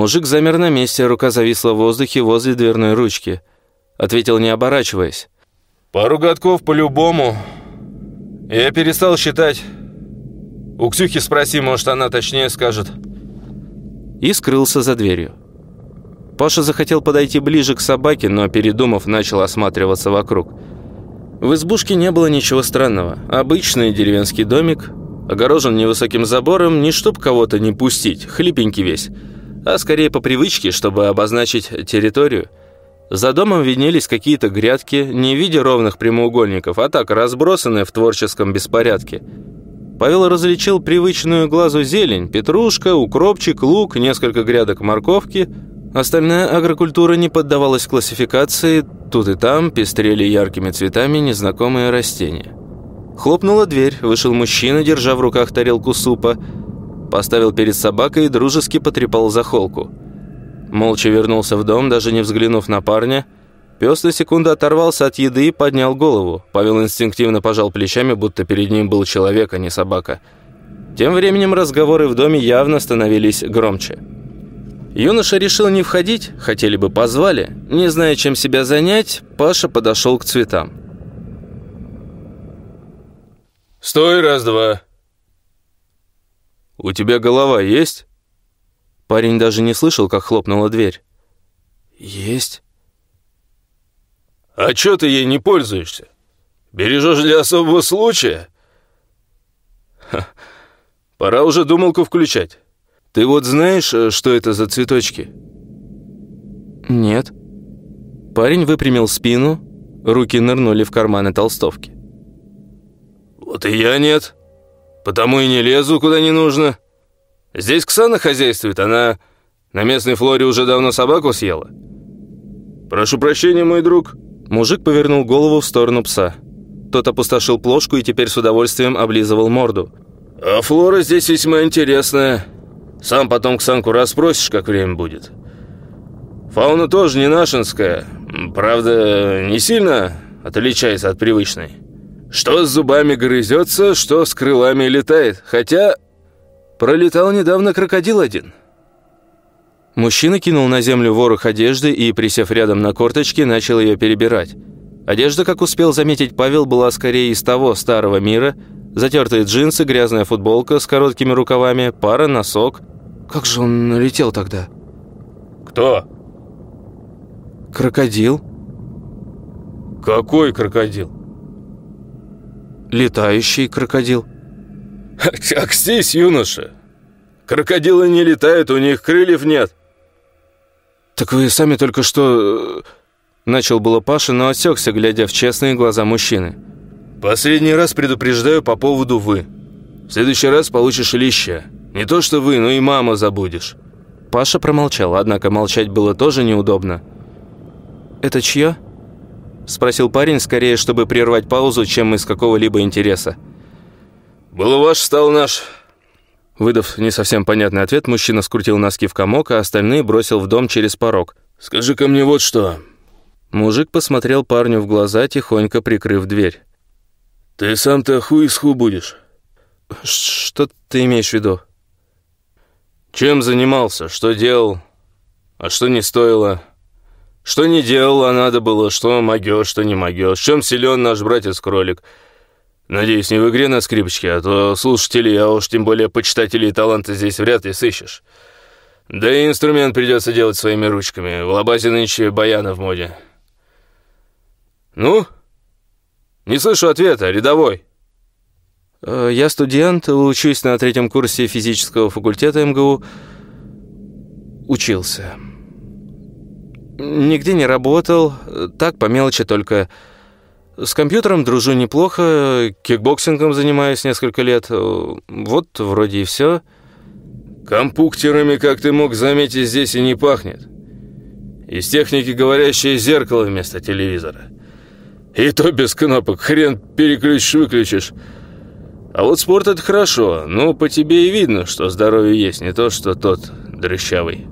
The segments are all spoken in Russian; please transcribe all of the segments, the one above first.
Мужик замер на месте, рука зависла в воздухе возле дверной ручки. Ответил, не оборачиваясь. «Пару годков по-любому. Я перестал считать. У Ксюхи спроси, может, она точнее скажет». И скрылся за дверью. Паша захотел подойти ближе к собаке, но, передумав, начал осматриваться вокруг. В избушке не было ничего странного. Обычный деревенский домик, огорожен невысоким забором, не чтоб кого-то не пустить, хлипенький весь, а скорее по привычке, чтобы обозначить территорию. За домом виднелись какие-то грядки, не в виде ровных прямоугольников, а так разбросанные в творческом беспорядке. Павел различил привычную глазу зелень, петрушка, укропчик, лук, несколько грядок морковки – Остальная агрокультура не поддавалась классификации, тут и там пестрели яркими цветами незнакомые растения. Хлопнула дверь, вышел мужчина, держа в руках тарелку супа, поставил перед собакой и дружески потрепал за холку. Молча вернулся в дом, даже не взглянув на парня. Пес на секунду оторвался от еды и поднял голову. Павел инстинктивно пожал плечами, будто перед ним был человек, а не собака. Тем временем разговоры в доме явно становились громче. Юноша решил не входить, хотели бы позвали. Не зная, чем себя занять, Паша подошел к цветам. «Стой, раз-два!» «У тебя голова есть?» Парень даже не слышал, как хлопнула дверь. «Есть». «А чё ты ей не пользуешься? Бережешь для особого случая?» Ха, «Пора уже думалку включать». Ты вот знаешь, э, что это за цветочки?» «Нет». Парень выпрямил спину, руки нырнули в карманы толстовки. «Вот и я нет. Потому и не лезу, куда не нужно. Здесь Ксана хозяйствует, она на местной флоре уже давно собаку съела. Прошу прощения, мой друг». Мужик повернул голову в сторону пса. Тот опустошил плошку и теперь с удовольствием облизывал морду. «А флора здесь весьма интересная». Сам потом Ксанку расспросишь, как время будет. Фауна тоже не нашинская. Правда, не сильно отличается от привычной. Что с зубами грызется, что с крылами летает. Хотя пролетал недавно крокодил один. Мужчина кинул на землю ворох одежды и, присев рядом на корточки, начал ее перебирать. Одежда, как успел заметить Павел, была скорее из того старого мира. Затертые джинсы, грязная футболка с короткими рукавами, пара носок, как же он налетел тогда? Кто? Крокодил. Какой крокодил? Летающий крокодил. Акстись, юноша. Крокодилы не летают, у них крыльев нет. Так вы сами только что... Э, начал было Паша, но осекся, глядя в честные глаза мужчины. Последний раз предупреждаю по поводу «вы». В следующий раз получишь лища. Не то что вы, но и мама забудешь». Паша промолчал, однако молчать было тоже неудобно. «Это чье?» Спросил парень, скорее, чтобы прервать паузу, чем из какого-либо интереса. «Было ваш, стал наш». Выдав не совсем понятный ответ, мужчина скрутил носки в комок, а остальные бросил в дом через порог. «Скажи-ка мне вот что». Мужик посмотрел парню в глаза, тихонько прикрыв дверь. «Ты сам-то хуй из ху будешь?» «Что ты имеешь в виду?» Чем занимался, что делал, а что не стоило. Что не делал, а надо было, что могёшь, что не могёшь. Чем силен наш братец-кролик. Надеюсь, не в игре на скрипочке, а то слушателей, а уж тем более почитателей таланта здесь вряд ли сыщешь. Да и инструмент придется делать своими ручками. В лабазе нынче баяна в моде. Ну? Не слышу ответа, рядовой. Э, я студент, учусь на третьем курсе физического факультета МГУ. Учился. Нигде не работал, так по мелочи только. С компьютером дружу неплохо, кикбоксингом занимаюсь несколько лет. Вот вроде и все. Компуктерами, как ты мог заметить, здесь и не пахнет. Из техники говорящее зеркало вместо телевизора. И то без кнопок, хрен переключишь-выключишь. А вот спорт это хорошо, ну по тебе и видно, что здоровье есть, не то что тот дрыщавый.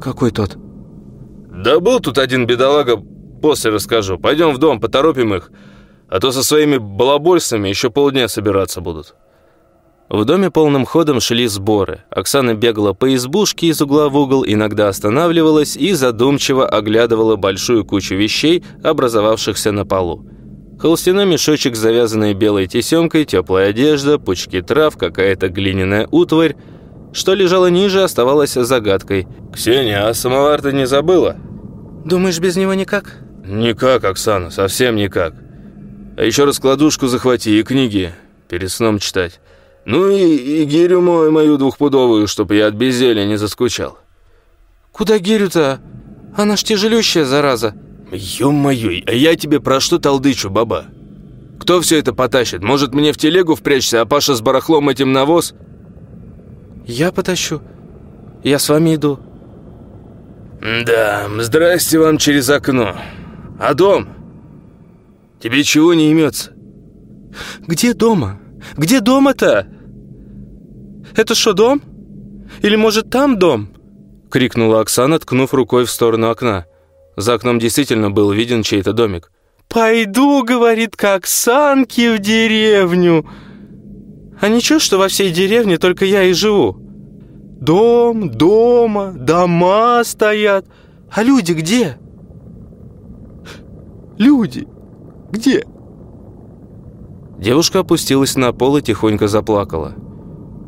Какой тот? Да был тут один бедолага, после расскажу. Пойдем в дом, поторопим их, а то со своими балабольствами еще полдня собираться будут. В доме полным ходом шли сборы. Оксана бегала по избушке из угла в угол, иногда останавливалась и задумчиво оглядывала большую кучу вещей, образовавшихся на полу. Холстяной мешочек с завязанной белой тесемкой, теплая одежда, пучки трав, какая-то глиняная утварь. Что лежало ниже, оставалось загадкой. «Ксения, а самовар ты не забыла?» «Думаешь, без него никак?» «Никак, Оксана, совсем никак. А еще раскладушку захвати и книги перед сном читать». Ну и, и гирю мою, мою двухпудовую, чтобы я от безделия не заскучал. Куда гирю-то? Она ж тяжелющая, зараза. Ё-моё, а я тебе про что толдычу, баба? Кто все это потащит? Может, мне в телегу впрячься, а Паша с барахлом этим навоз? Я потащу. Я с вами иду. Да, здрасте вам через окно. А дом? Тебе чего не имется? Где дома? Где дом-то? Это что, дом? Или, может, там дом?» — крикнула Оксана, ткнув рукой в сторону окна. За окном действительно был виден чей-то домик. «Пойду, — говорит, — к Оксанке в деревню. А ничего, что во всей деревне только я и живу. Дом, дома, дома стоят. А люди где? Люди где?» Девушка опустилась на пол и тихонько заплакала.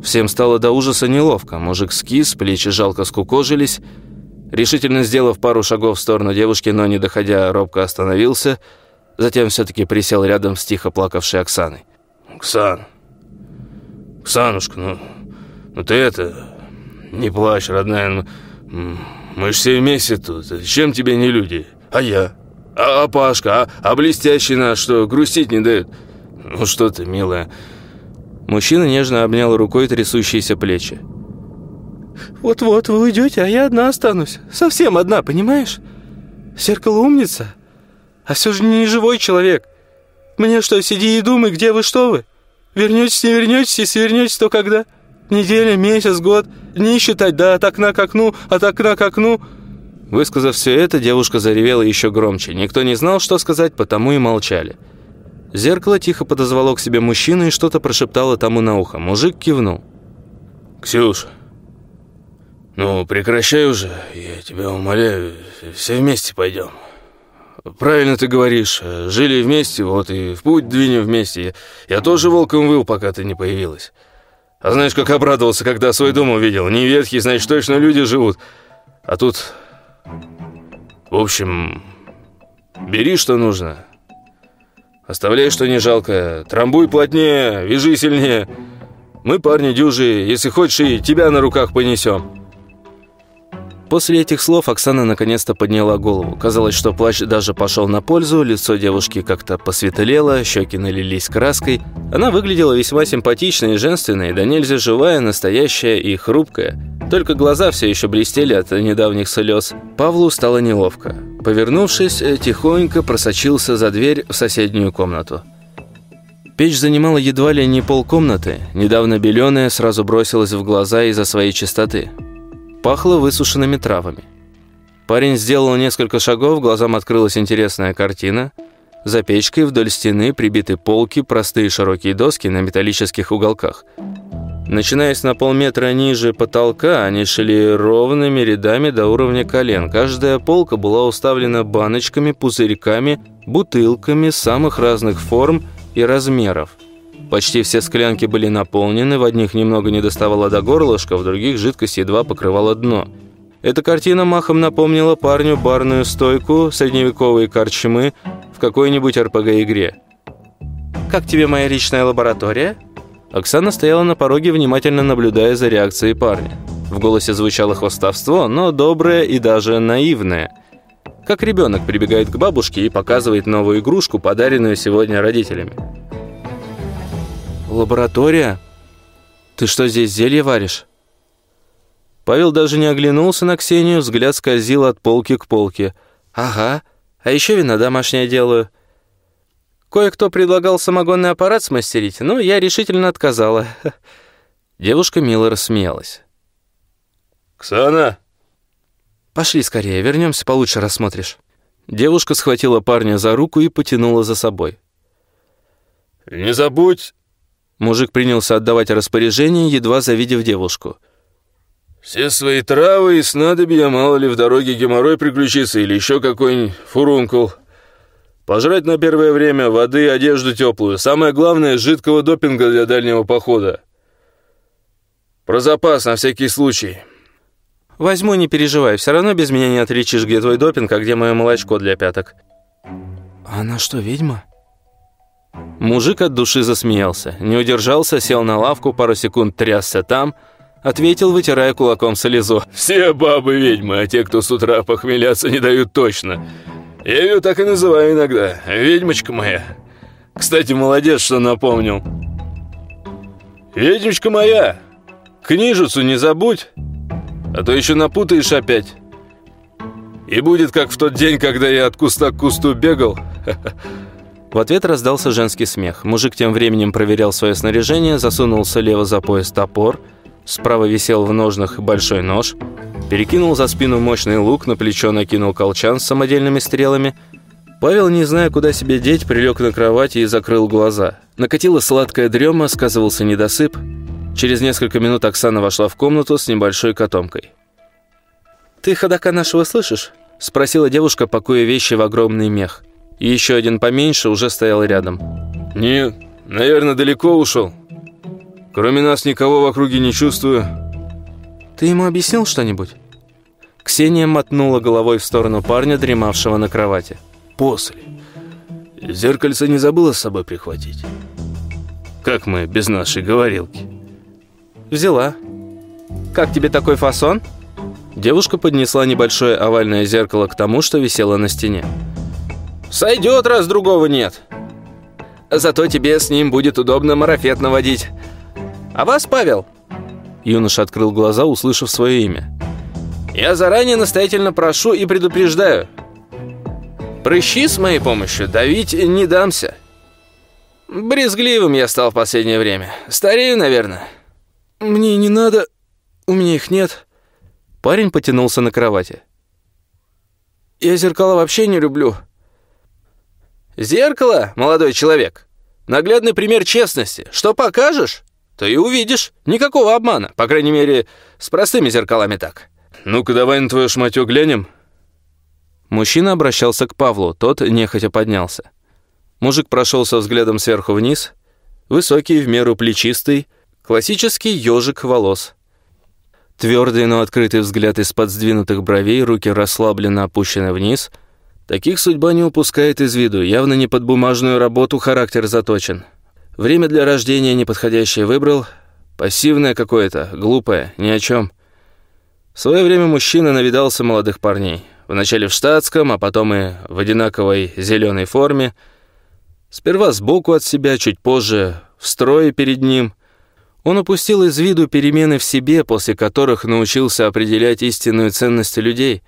Всем стало до ужаса неловко. Мужик скис, плечи жалко скукожились. Решительно сделав пару шагов в сторону девушки, но не доходя, робко остановился. Затем все-таки присел рядом с тихо плакавшей Оксаной. «Оксан, Оксанушка, ну, ну ты это... Не плачь, родная, ну, мы ж все вместе тут. Чем тебе не люди? А я? А, а Пашка? А, а блестящий наш, что грустить не дает?» «Ну что ты, милая?» Мужчина нежно обнял рукой трясущиеся плечи. «Вот-вот, вы уйдете, а я одна останусь. Совсем одна, понимаешь? Зеркало умница, а все же не живой человек. Мне что, сиди и думай, где вы, что вы? Вернетесь, не вернетесь, если вернетесь, то когда? Неделя, месяц, год, дни считать, да от окна к окну, от окна к окну». Высказав все это, девушка заревела еще громче. Никто не знал, что сказать, потому и молчали. Зеркало тихо подозвало к себе мужчину и что-то прошептало тому на ухо. Мужик кивнул. «Ксюш, ну прекращай уже, я тебя умоляю, все вместе пойдем. Правильно ты говоришь, жили вместе, вот и в путь двинем вместе. Я тоже волком выл, пока ты не появилась. А знаешь, как обрадовался, когда свой дом увидел. Не ветхий, значит, точно люди живут. А тут... В общем, бери, что нужно». Оставляй, что не жалко. Трамбуй плотнее, вяжи сильнее. Мы парни дюжи, если хочешь, и тебя на руках понесем». После этих слов Оксана наконец-то подняла голову. Казалось, что плащ даже пошел на пользу, лицо девушки как-то посветлело, щеки налились краской. Она выглядела весьма симпатичной и женственной, да нельзя живая, настоящая и хрупкая. Только глаза все еще блестели от недавних слез. Павлу стало неловко. Повернувшись, тихонько просочился за дверь в соседнюю комнату. Печь занимала едва ли не полкомнаты. Недавно беленая сразу бросилась в глаза из-за своей чистоты. Пахло высушенными травами. Парень сделал несколько шагов, глазам открылась интересная картина. За печкой вдоль стены прибиты полки, простые широкие доски на металлических уголках. Начинаясь на полметра ниже потолка, они шли ровными рядами до уровня колен. Каждая полка была уставлена баночками, пузырьками, бутылками самых разных форм и размеров. Почти все склянки были наполнены, в одних немного не доставало до горлышка, в других жидкость едва покрывала дно. Эта картина махом напомнила парню барную стойку, средневековые корчмы в какой-нибудь РПГ-игре. «Как тебе моя личная лаборатория?» Оксана стояла на пороге, внимательно наблюдая за реакцией парня. В голосе звучало хвостовство, но доброе и даже наивное. Как ребенок прибегает к бабушке и показывает новую игрушку, подаренную сегодня родителями. «Лаборатория? Ты что, здесь зелье варишь?» Павел даже не оглянулся на Ксению, взгляд скользил от полки к полке. «Ага, а еще вина домашняя делаю». Кое-кто предлагал самогонный аппарат смастерить, но я решительно отказала. Девушка мило рассмеялась. «Ксана!» «Пошли скорее, вернемся, получше рассмотришь». Девушка схватила парня за руку и потянула за собой. «Не забудь Мужик принялся отдавать распоряжение, едва завидев девушку. «Все свои травы и снадобья, мало ли в дороге геморрой приключится или еще какой-нибудь фурункул. Пожрать на первое время, воды и одежду теплую. Самое главное, жидкого допинга для дальнего похода. Про запас на всякий случай». «Возьму, не переживай, все равно без меня не отличишь, где твой допинг, а где мое молочко для пяток». «Она что, ведьма?» Мужик от души засмеялся, не удержался, сел на лавку, пару секунд трясся там, ответил, вытирая кулаком слезу. «Все бабы ведьмы, а те, кто с утра похмеляться не дают точно. Я ее так и называю иногда, ведьмочка моя. Кстати, молодец, что напомнил. Ведьмочка моя, книжицу не забудь, а то еще напутаешь опять». И будет как в тот день, когда я от куста к кусту бегал. В ответ раздался женский смех. Мужик тем временем проверял свое снаряжение, засунул слева за пояс топор, справа висел в ножнах большой нож, перекинул за спину мощный лук, на плечо накинул колчан с самодельными стрелами. Павел, не зная, куда себе деть, прилег на кровати и закрыл глаза. Накатила сладкая дрема, сказывался недосып. Через несколько минут Оксана вошла в комнату с небольшой котомкой. «Ты ходока нашего слышишь?» Спросила девушка, пакуя вещи в огромный мех. И еще один поменьше уже стоял рядом. «Нет, наверное, далеко ушел. Кроме нас никого в округе не чувствую». «Ты ему объяснил что-нибудь?» Ксения мотнула головой в сторону парня, дремавшего на кровати. «После. Зеркальце не забыла с собой прихватить? Как мы без нашей говорилки?» «Взяла. Как тебе такой фасон?» Девушка поднесла небольшое овальное зеркало к тому, что висело на стене. «Сойдет, раз другого нет. Зато тебе с ним будет удобно марафет наводить. А вас, Павел?» Юноша открыл глаза, услышав свое имя. «Я заранее настоятельно прошу и предупреждаю. Прыщи с моей помощью давить не дамся. Брезгливым я стал в последнее время. Старею, наверное». «Мне не надо, у меня их нет». Парень потянулся на кровати. «Я зеркала вообще не люблю». «Зеркало, молодой человек? Наглядный пример честности. Что покажешь, то и увидишь. Никакого обмана. По крайней мере, с простыми зеркалами так». «Ну-ка, давай на твое шматё глянем». Мужчина обращался к Павлу, тот нехотя поднялся. Мужик прошелся взглядом сверху вниз. Высокий, в меру плечистый, классический ежик волос. Твердый, но открытый взгляд из-под сдвинутых бровей, руки расслабленно опущены вниз. Таких судьба не упускает из виду, явно не под бумажную работу характер заточен. Время для рождения неподходящее выбрал, пассивное какое-то, глупое, ни о чем. В свое время мужчина навидался молодых парней. Вначале в штатском, а потом и в одинаковой зеленой форме. Сперва сбоку от себя, чуть позже в строе перед ним – он упустил из виду перемены в себе, после которых научился определять истинную ценность людей.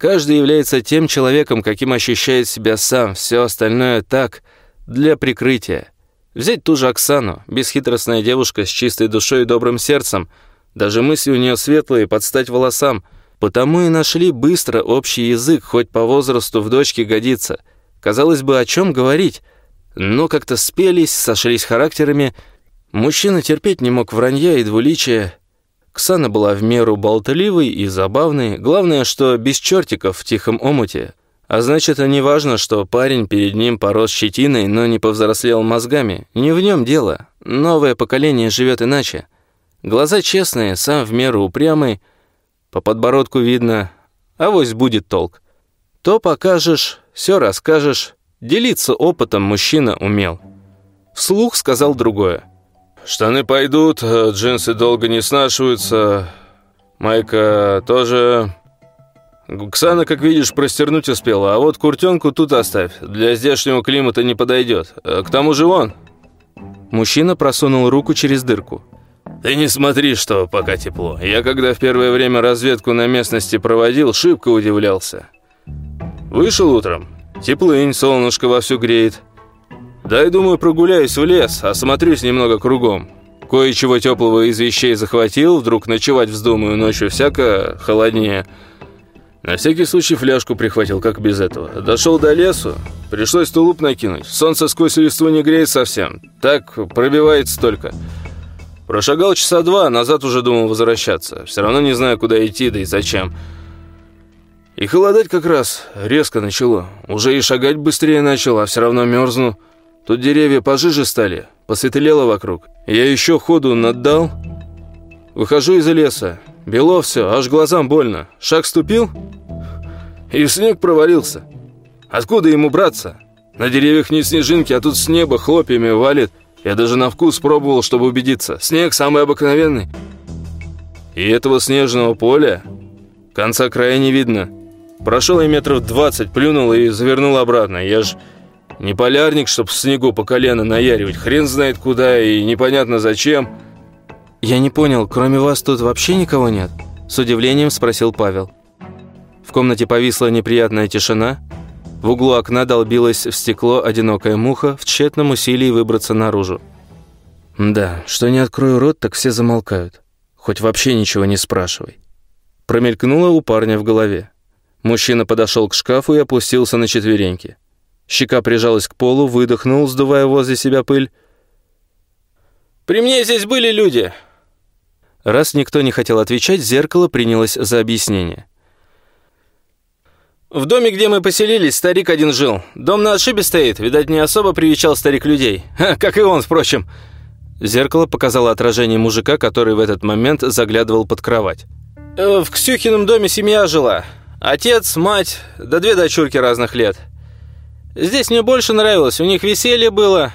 Каждый является тем человеком, каким ощущает себя сам, все остальное так, для прикрытия. Взять ту же Оксану, бесхитростная девушка с чистой душой и добрым сердцем, даже мысли у нее светлые, под стать волосам, потому и нашли быстро общий язык, хоть по возрасту в дочке годится. Казалось бы, о чем говорить, но как-то спелись, сошлись характерами – Мужчина терпеть не мог вранья и двуличия. Ксана была в меру болтливой и забавной. Главное, что без чертиков в тихом омуте. А значит, не важно, что парень перед ним порос щетиной, но не повзрослел мозгами. Не в нем дело. Новое поколение живет иначе. Глаза честные, сам в меру упрямый. По подбородку видно, авось будет толк. То покажешь, все расскажешь. Делиться опытом мужчина умел. Вслух сказал другое. Штаны пойдут, э, джинсы долго не снашиваются, майка тоже... Ксана, как видишь, простернуть успела, а вот куртенку тут оставь. Для здешнего климата не подойдет. Э, к тому же он. Мужчина просунул руку через дырку. Ты не смотри, что пока тепло. Я когда в первое время разведку на местности проводил, шибко удивлялся. Вышел утром. Теплынь, солнышко вовсю греет. «Дай, думаю, прогуляюсь в лес, осмотрюсь немного кругом. Кое-чего теплого из вещей захватил, вдруг ночевать вздумаю ночью всяко холоднее. На всякий случай фляжку прихватил, как без этого. Дошел до лесу, пришлось тулуп накинуть. Солнце сквозь листву не греет совсем. Так пробивается только. Прошагал часа два, назад уже думал возвращаться. Все равно не знаю, куда идти, да и зачем. И холодать как раз резко начало. Уже и шагать быстрее начал, а все равно мерзну. Тут деревья пожиже стали, посветлело вокруг. Я еще ходу наддал. Выхожу из леса. Бело все, аж глазам больно. Шаг ступил, и снег провалился. Откуда ему браться? На деревьях не снежинки, а тут с неба хлопьями валит. Я даже на вкус пробовал, чтобы убедиться. Снег самый обыкновенный. И этого снежного поля конца края не видно. Прошел я метров двадцать, плюнул и завернул обратно. Я ж не полярник, чтоб в снегу по колено наяривать. Хрен знает куда и непонятно зачем. «Я не понял, кроме вас тут вообще никого нет?» С удивлением спросил Павел. В комнате повисла неприятная тишина. В углу окна долбилась в стекло одинокая муха в тщетном усилии выбраться наружу. «Да, что не открою рот, так все замолкают. Хоть вообще ничего не спрашивай». Промелькнуло у парня в голове. Мужчина подошел к шкафу и опустился на четвереньки. Щека прижалась к полу, выдохнул, сдувая возле себя пыль. «При мне здесь были люди. Раз никто не хотел отвечать, зеркало принялось за объяснение. «В доме, где мы поселились, старик один жил. Дом на отшибе стоит, видать, не особо привечал старик людей. Ха, как и он, впрочем». Зеркало показало отражение мужика, который в этот момент заглядывал под кровать. «Э, «В Ксюхином доме семья жила. Отец, мать, да две дочурки разных лет. Здесь мне больше нравилось, у них веселье было,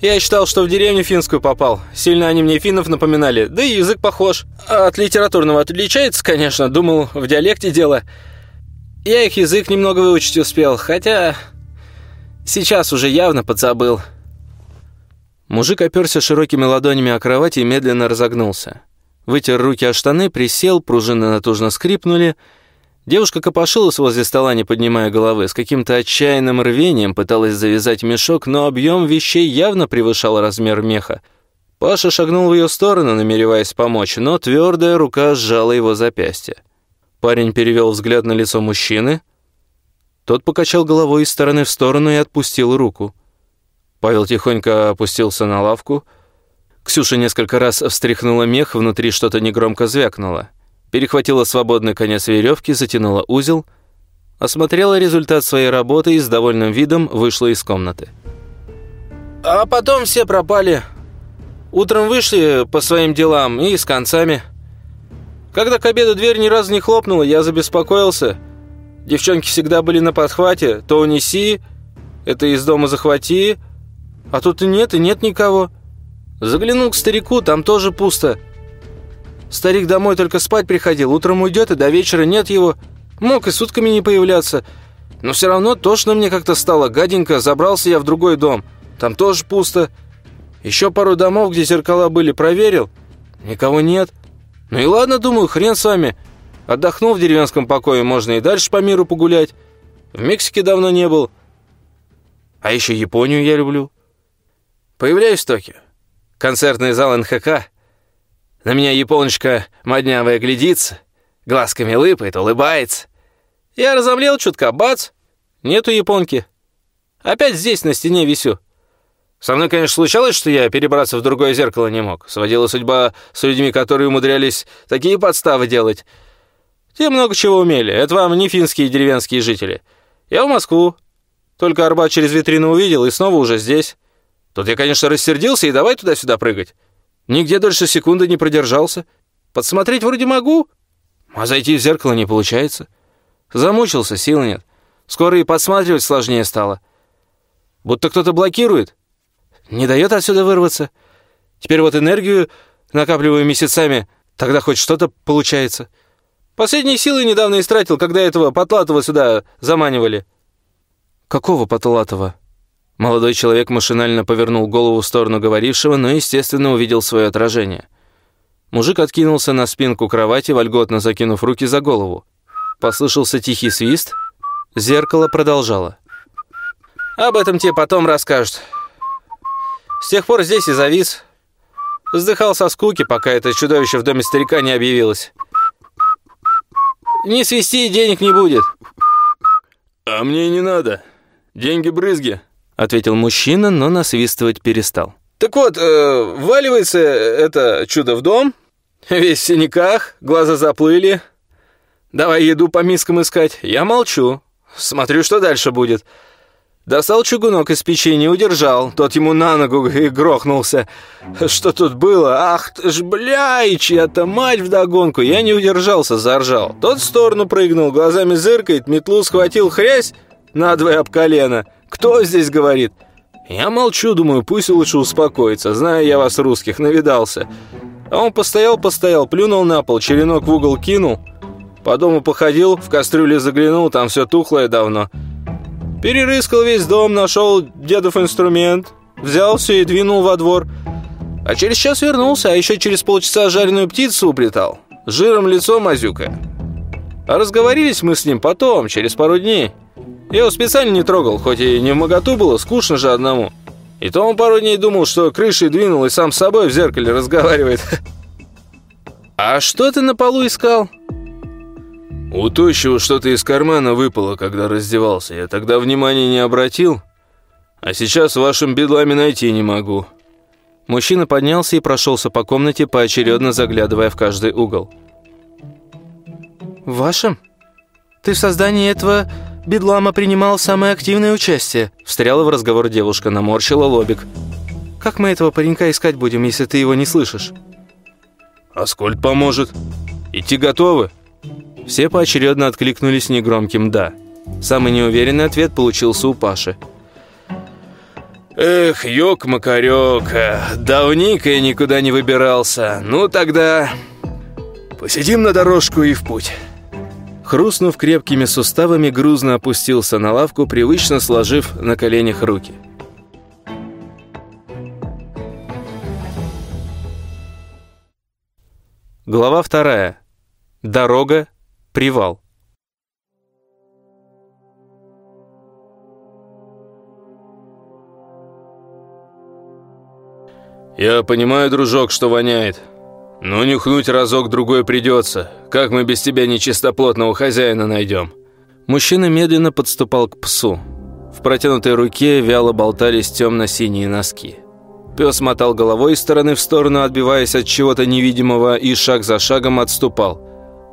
я считал, что в деревню финскую попал. Сильно они мне финнов напоминали, да и язык похож. От литературного отличается, конечно, думал, в диалекте дело. Я их язык немного выучить успел, хотя сейчас уже явно подзабыл. Мужик оперся широкими ладонями о кровать и медленно разогнулся. Вытер руки о штаны, присел, пружины натужно скрипнули — Девушка копошилась возле стола, не поднимая головы, с каким-то отчаянным рвением пыталась завязать мешок, но объем вещей явно превышал размер меха. Паша шагнул в ее сторону, намереваясь помочь, но твердая рука сжала его запястье. Парень перевел взгляд на лицо мужчины. Тот покачал головой из стороны в сторону и отпустил руку. Павел тихонько опустился на лавку. Ксюша несколько раз встряхнула мех, внутри что-то негромко звякнуло перехватила свободный конец веревки, затянула узел, осмотрела результат своей работы и с довольным видом вышла из комнаты. А потом все пропали. Утром вышли по своим делам и с концами. Когда к обеду дверь ни разу не хлопнула, я забеспокоился. Девчонки всегда были на подхвате. То унеси, это из дома захвати. А тут и нет, и нет никого. Заглянул к старику, там тоже пусто. Старик домой только спать приходил, утром уйдет, и до вечера нет его. Мог и сутками не появляться. Но все равно тошно мне как-то стало, гаденько, забрался я в другой дом. Там тоже пусто. Еще пару домов, где зеркала были, проверил. Никого нет. Ну и ладно, думаю, хрен с вами. Отдохнул в деревенском покое, можно и дальше по миру погулять. В Мексике давно не был. А еще Японию я люблю. Появляюсь в Токио. Концертный зал НХК. На меня японочка моднявая глядится, глазками лыпает, улыбается. Я разомлел чутка, бац, нету японки. Опять здесь на стене висю. Со мной, конечно, случалось, что я перебраться в другое зеркало не мог. Сводила судьба с людьми, которые умудрялись такие подставы делать. Те много чего умели. Это вам не финские деревенские жители. Я в Москву. Только Арбат через витрину увидел и снова уже здесь. Тут я, конечно, рассердился и давай туда-сюда прыгать. Нигде дольше секунды не продержался. Подсмотреть вроде могу, а зайти в зеркало не получается. Замучился, сил нет. Скоро и подсматривать сложнее стало. Будто кто-то блокирует. Не дает отсюда вырваться. Теперь вот энергию накапливаю месяцами, тогда хоть что-то получается. Последние силы недавно истратил, когда этого Потлатова сюда заманивали. Какого Потлатова? Молодой человек машинально повернул голову в сторону говорившего, но, естественно, увидел свое отражение. Мужик откинулся на спинку кровати, вольготно закинув руки за голову. Послышался тихий свист. Зеркало продолжало. «Об этом тебе потом расскажут. С тех пор здесь и завис. Вздыхал со скуки, пока это чудовище в доме старика не объявилось. Не свисти, денег не будет». «А мне не надо. Деньги брызги», — ответил мужчина, но насвистывать перестал. «Так вот, э, валивается это чудо в дом, весь в синяках, глаза заплыли. Давай еду по мискам искать. Я молчу, смотрю, что дальше будет». Достал чугунок из печи, не удержал. Тот ему на ногу и грохнулся. Что тут было? Ах ты ж, бля, и чья-то мать вдогонку. Я не удержался, заржал. Тот в сторону прыгнул, глазами зыркает, метлу схватил хрясь надвое об колено. Кто здесь говорит? Я молчу, думаю, пусть лучше успокоится. Знаю я вас, русских, навидался. А он постоял-постоял, плюнул на пол, черенок в угол кинул. По дому походил, в кастрюле заглянул, там все тухлое давно. Перерыскал весь дом, нашел дедов инструмент, взял все и двинул во двор. А через час вернулся, а еще через полчаса жареную птицу уплетал. Жиром лицо мазюка. А разговорились мы с ним потом, через пару дней. Я его специально не трогал, хоть и не в моготу было, скучно же одному. И то он пару дней думал, что крышей двинул и сам с собой в зеркале разговаривает. «А что ты на полу искал?» У тощего что-то из кармана выпало, когда раздевался. Я тогда внимания не обратил, а сейчас в вашем бедламе найти не могу». Мужчина поднялся и прошелся по комнате, поочередно заглядывая в каждый угол. «В вашем? Ты в создании этого бедлама принимал самое активное участие?» Встряла в разговор девушка, наморщила лобик. «Как мы этого паренька искать будем, если ты его не слышишь?» «Аскольд поможет. Идти готовы?» Все поочередно откликнулись негромким «да». Самый неуверенный ответ получился у Паши. «Эх, ёк-макарёк, давненько я никуда не выбирался. Ну тогда посидим на дорожку и в путь». Хрустнув крепкими суставами, грузно опустился на лавку, привычно сложив на коленях руки. Глава вторая. Дорога Привал. «Я понимаю, дружок, что воняет. Но нюхнуть разок-другой придется. Как мы без тебя нечистоплотного хозяина найдем?» Мужчина медленно подступал к псу. В протянутой руке вяло болтались темно-синие носки. Пес мотал головой из стороны в сторону, отбиваясь от чего-то невидимого, и шаг за шагом отступал.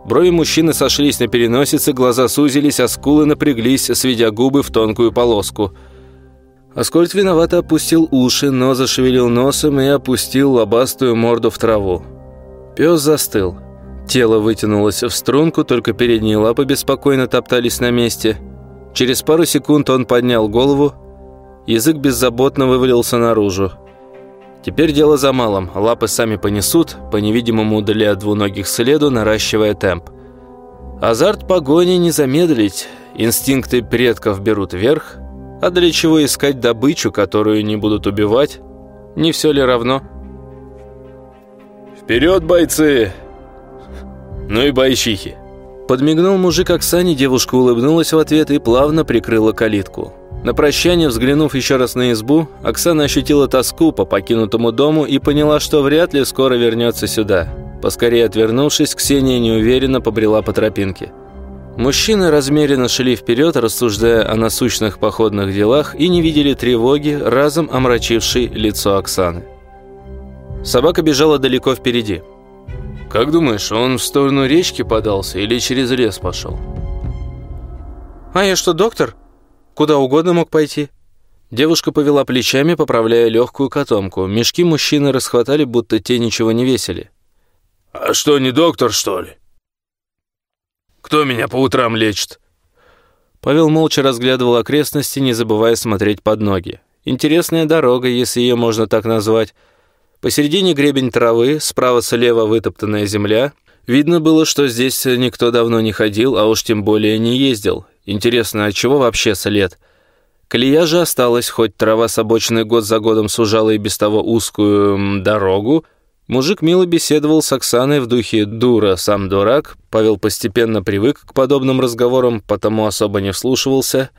Брови мужчины сошлись на переносице, глаза сузились, а скулы напряглись, сведя губы в тонкую полоску. Аскольд виновато опустил уши, но зашевелил носом и опустил лобастую морду в траву. Пес застыл. Тело вытянулось в струнку, только передние лапы беспокойно топтались на месте. Через пару секунд он поднял голову, язык беззаботно вывалился наружу. Теперь дело за малым. Лапы сами понесут, по невидимому для двуногих следу, наращивая темп. Азарт погони не замедлить. Инстинкты предков берут верх. А для чего искать добычу, которую не будут убивать? Не все ли равно? «Вперед, бойцы!» «Ну и бойчихи!» Подмигнул мужик Оксане, девушка улыбнулась в ответ и плавно прикрыла калитку. На прощание, взглянув еще раз на избу, Оксана ощутила тоску по покинутому дому и поняла, что вряд ли скоро вернется сюда. Поскорее отвернувшись, Ксения неуверенно побрела по тропинке. Мужчины размеренно шли вперед, рассуждая о насущных походных делах и не видели тревоги, разом омрачившей лицо Оксаны. Собака бежала далеко впереди. «Как думаешь, он в сторону речки подался или через лес пошел?» «А я что, доктор?» Куда угодно мог пойти. Девушка повела плечами, поправляя легкую котомку. Мешки мужчины расхватали, будто те ничего не весили. «А что, не доктор, что ли? Кто меня по утрам лечит?» Павел молча разглядывал окрестности, не забывая смотреть под ноги. Интересная дорога, если ее можно так назвать. Посередине гребень травы, справа-слева вытоптанная земля. Видно было, что здесь никто давно не ходил, а уж тем более не ездил. Интересно, от чего вообще след? Колея же осталась, хоть трава с обочины год за годом сужала и без того узкую м, дорогу. Мужик мило беседовал с Оксаной в духе «дура, сам дурак». Павел постепенно привык к подобным разговорам, потому особо не вслушивался.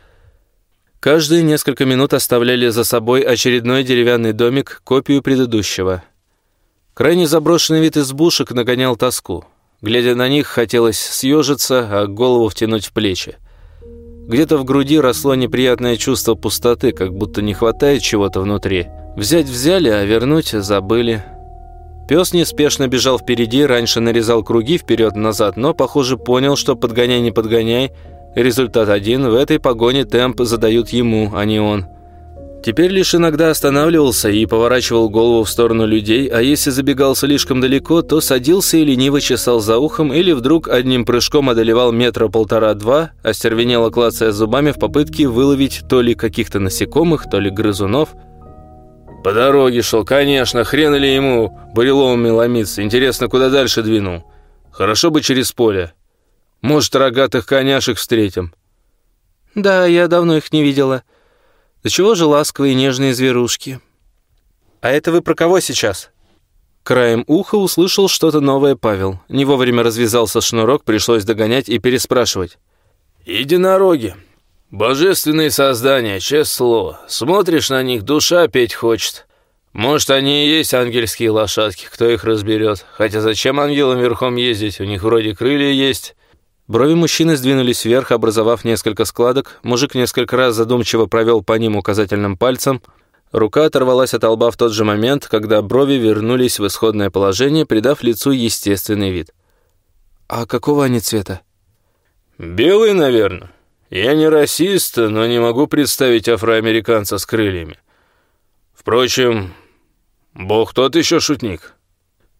Каждые несколько минут оставляли за собой очередной деревянный домик, копию предыдущего. Крайне заброшенный вид избушек нагонял тоску. Глядя на них, хотелось съежиться, а голову втянуть в плечи. Где-то в груди росло неприятное чувство пустоты, как будто не хватает чего-то внутри. Взять взяли, а вернуть забыли. Пес неспешно бежал впереди, раньше нарезал круги вперед-назад, но, похоже, понял, что подгоняй не подгоняй. Результат один, в этой погоне темп задают ему, а не он. Теперь лишь иногда останавливался и поворачивал голову в сторону людей, а если забегал слишком далеко, то садился и лениво чесал за ухом или вдруг одним прыжком одолевал метра полтора-два, остервенело клацая зубами в попытке выловить то ли каких-то насекомых, то ли грызунов. «По дороге шел, конечно, хрен ли ему буреломами ломиться, интересно, куда дальше двинул? Хорошо бы через поле. Может, рогатых коняшек встретим?» «Да, я давно их не видела». Да чего же ласковые и нежные зверушки? А это вы про кого сейчас? Краем уха услышал что-то новое Павел. Не вовремя развязался шнурок, пришлось догонять и переспрашивать. «Единороги. Божественные создания, честное Смотришь на них, душа петь хочет. Может, они и есть ангельские лошадки, кто их разберет. Хотя зачем ангелам верхом ездить? У них вроде крылья есть». Брови мужчины сдвинулись вверх, образовав несколько складок. Мужик несколько раз задумчиво провел по ним указательным пальцем. Рука оторвалась от лба в тот же момент, когда брови вернулись в исходное положение, придав лицу естественный вид. «А какого они цвета?» «Белый, наверное. Я не расист, но не могу представить афроамериканца с крыльями. Впрочем, бог тот еще шутник».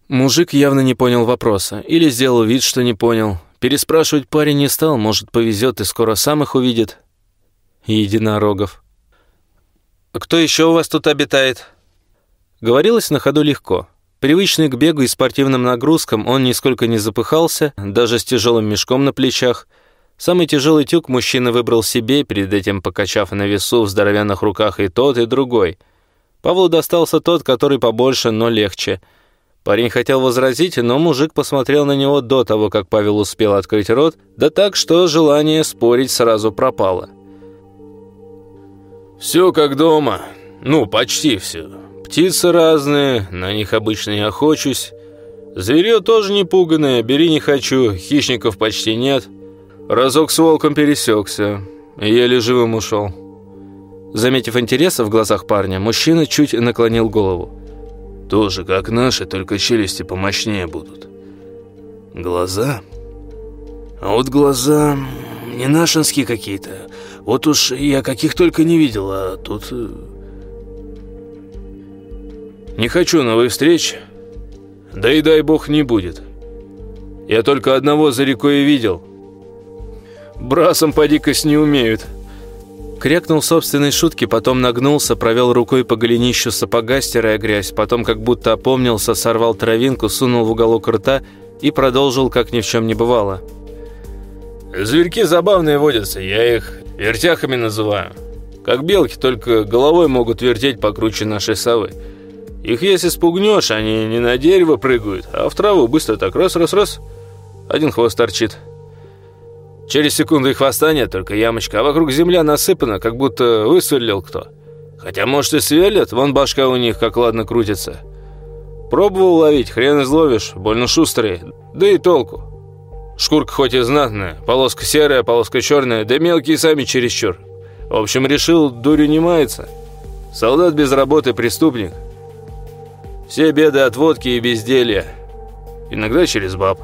Мужик явно не понял вопроса или сделал вид, что не понял. Переспрашивать парень не стал, может, повезет и скоро сам их увидит. Единорогов. «А кто еще у вас тут обитает?» Говорилось на ходу легко. Привычный к бегу и спортивным нагрузкам, он нисколько не запыхался, даже с тяжелым мешком на плечах. Самый тяжелый тюк мужчина выбрал себе, перед этим покачав на весу в здоровянных руках и тот, и другой. Павлу достался тот, который побольше, но легче – Парень хотел возразить, но мужик посмотрел на него до того, как Павел успел открыть рот, да так, что желание спорить сразу пропало. «Все как дома. Ну, почти все. Птицы разные, на них обычно не охочусь. Зверье тоже не пуганое, бери не хочу, хищников почти нет. Разок с волком пересекся, еле живым ушел». Заметив интерес в глазах парня, мужчина чуть наклонил голову. Тоже как наши, только челюсти помощнее будут. Глаза? А вот глаза не нашинские какие-то. Вот уж я каких только не видел, а тут... Э, не хочу новой встречи. Да и дай бог не будет. Я только одного за рекой видел. Брасом поди-кась не умеют. Крякнул собственной шутки, потом нагнулся, провел рукой по голенищу сапога, стирая грязь, потом как будто опомнился, сорвал травинку, сунул в уголок рта и продолжил, как ни в чем не бывало. «Зверьки забавные водятся, я их вертяхами называю. Как белки, только головой могут вертеть покруче нашей совы. Их если спугнешь, они не на дерево прыгают, а в траву быстро так раз-раз-раз, один хвост торчит». Через секунду их хвоста только ямочка, а вокруг земля насыпана, как будто высверлил кто. Хотя, может, и сверлят, вон башка у них как ладно крутится. Пробовал ловить, хрен изловишь, больно шустрые, да и толку. Шкурка хоть и знатная, полоска серая, полоска черная, да мелкие сами чересчур. В общем, решил, дурью не мается. Солдат без работы, преступник. Все беды от водки и безделья. Иногда через баб.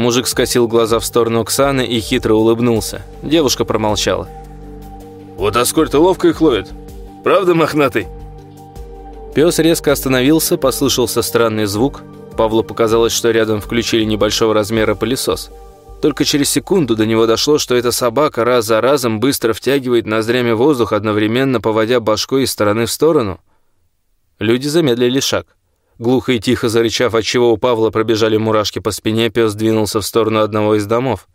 Мужик скосил глаза в сторону Оксаны и хитро улыбнулся. Девушка промолчала. «Вот Аскольд ловко их ловит. Правда, мохнатый?» Пес резко остановился, послышался странный звук. Павлу показалось, что рядом включили небольшого размера пылесос. Только через секунду до него дошло, что эта собака раз за разом быстро втягивает ноздрями воздух, одновременно поводя башкой из стороны в сторону. Люди замедлили шаг. Глухо и тихо зарычав, отчего у Павла пробежали мурашки по спине, пес двинулся в сторону одного из домов.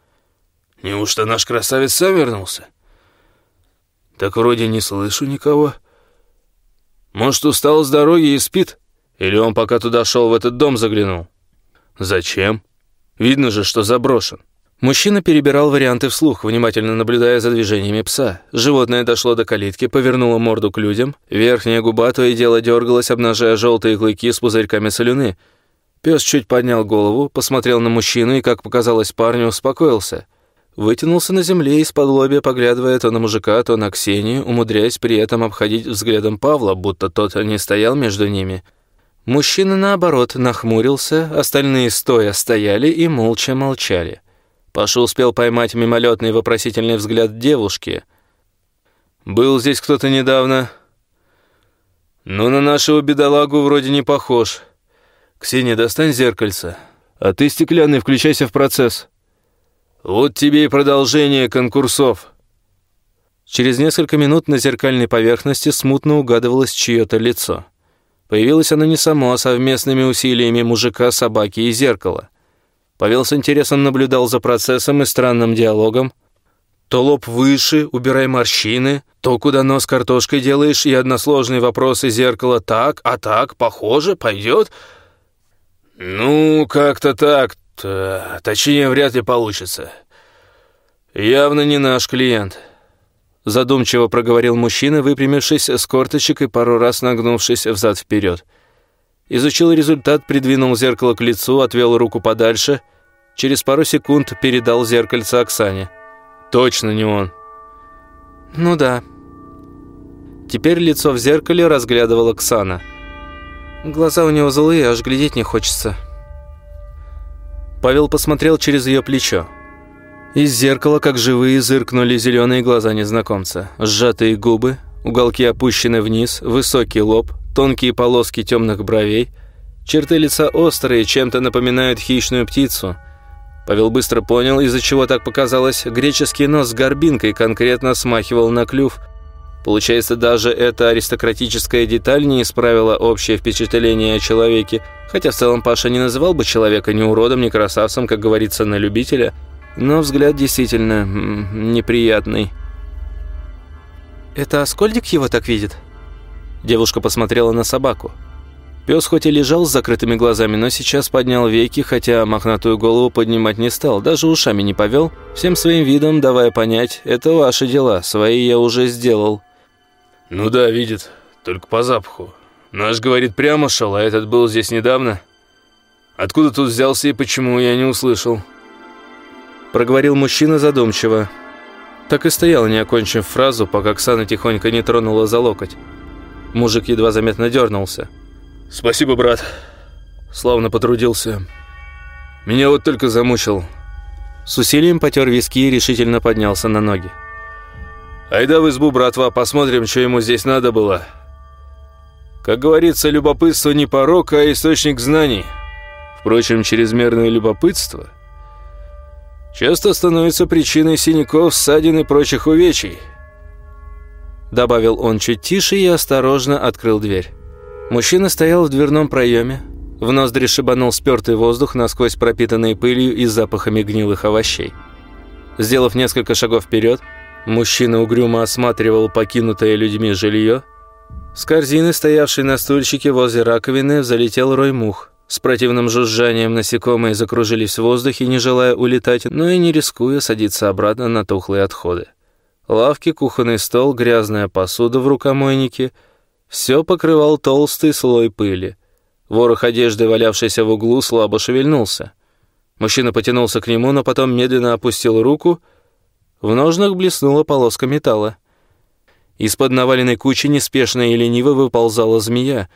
«Неужто наш красавец сам вернулся?» «Так вроде не слышу никого. Может, устал с дороги и спит? Или он пока туда шел, в этот дом заглянул?» «Зачем? Видно же, что заброшен». Мужчина перебирал варианты вслух, внимательно наблюдая за движениями пса. Животное дошло до калитки, повернуло морду к людям. Верхняя губа то и дело дергалась, обнажая желтые клыки с пузырьками солюны. Пес чуть поднял голову, посмотрел на мужчину и, как показалось парню, успокоился. Вытянулся на земле из-под лобья, поглядывая то на мужика, то на Ксению, умудряясь при этом обходить взглядом Павла, будто тот не стоял между ними. Мужчина, наоборот, нахмурился, остальные стоя стояли и молча молчали. Паша успел поймать мимолетный вопросительный взгляд девушки. «Был здесь кто-то недавно?» «Ну, на нашего бедолагу вроде не похож». «Ксения, достань зеркальце. А ты, стеклянный, включайся в процесс». «Вот тебе и продолжение конкурсов». Через несколько минут на зеркальной поверхности смутно угадывалось чье-то лицо. Появилось оно не само, а совместными усилиями мужика, собаки и зеркала. Павел с интересом наблюдал за процессом и странным диалогом. То лоб выше, убирай морщины, то куда нос картошкой делаешь, и односложные вопросы зеркала так, а так, похоже, пойдет — «Ну, как-то так. -то. Точнее, вряд ли получится. Явно не наш клиент». Задумчиво проговорил мужчина, выпрямившись с корточек и пару раз нагнувшись взад-вперед. Изучил результат, придвинул зеркало к лицу, отвел руку подальше. Через пару секунд передал зеркальце Оксане. «Точно не он». «Ну да». Теперь лицо в зеркале разглядывала Оксана. Глаза у него злые, аж глядеть не хочется. Павел посмотрел через ее плечо. Из зеркала, как живые, зыркнули зеленые глаза незнакомца. Сжатые губы, уголки опущены вниз, высокий лоб, тонкие полоски темных бровей. Черты лица острые, чем-то напоминают хищную птицу. Павел быстро понял, из-за чего так показалось. Греческий нос с горбинкой конкретно смахивал на клюв – Получается, даже эта аристократическая деталь не исправила общее впечатление о человеке, хотя в целом Паша не называл бы человека ни уродом, ни красавцем, как говорится, на любителя, но взгляд действительно неприятный. «Это Аскольдик его так видит?» Девушка посмотрела на собаку. Пес хоть и лежал с закрытыми глазами, но сейчас поднял веки, хотя мохнатую голову поднимать не стал, даже ушами не повел, всем своим видом давая понять, это ваши дела, свои я уже сделал. «Ну да, видит, только по запаху. Наш, говорит, прямо шел, а этот был здесь недавно. Откуда тут взялся и почему, я не услышал». Проговорил мужчина задумчиво. Так и стоял, не окончив фразу, пока Оксана тихонько не тронула за локоть. Мужик едва заметно дернулся. «Спасибо, брат. Славно потрудился. Меня вот только замучил». С усилием потер виски и решительно поднялся на ноги. Айда в избу, братва, посмотрим, что ему здесь надо было. Как говорится, любопытство не порок, а источник знаний. Впрочем, чрезмерное любопытство часто становится причиной синяков, ссадин и прочих увечий. Добавил он чуть тише и осторожно открыл дверь. Мужчина стоял в дверном проеме. В ноздри шибанул спертый воздух, насквозь пропитанный пылью и запахами гнилых овощей. Сделав несколько шагов вперед, Мужчина угрюмо осматривал покинутое людьми жилье. С корзины, стоявшей на стульчике возле раковины, залетел рой мух. С противным жужжанием насекомые закружились в воздухе, не желая улетать, но и не рискуя садиться обратно на тухлые отходы. Лавки, кухонный стол, грязная посуда в рукомойнике — все покрывал толстый слой пыли. Ворох одежды, валявшийся в углу, слабо шевельнулся. Мужчина потянулся к нему, но потом медленно опустил руку — в ножнах блеснула полоска металла. Из-под наваленной кучи неспешно и лениво выползала змея.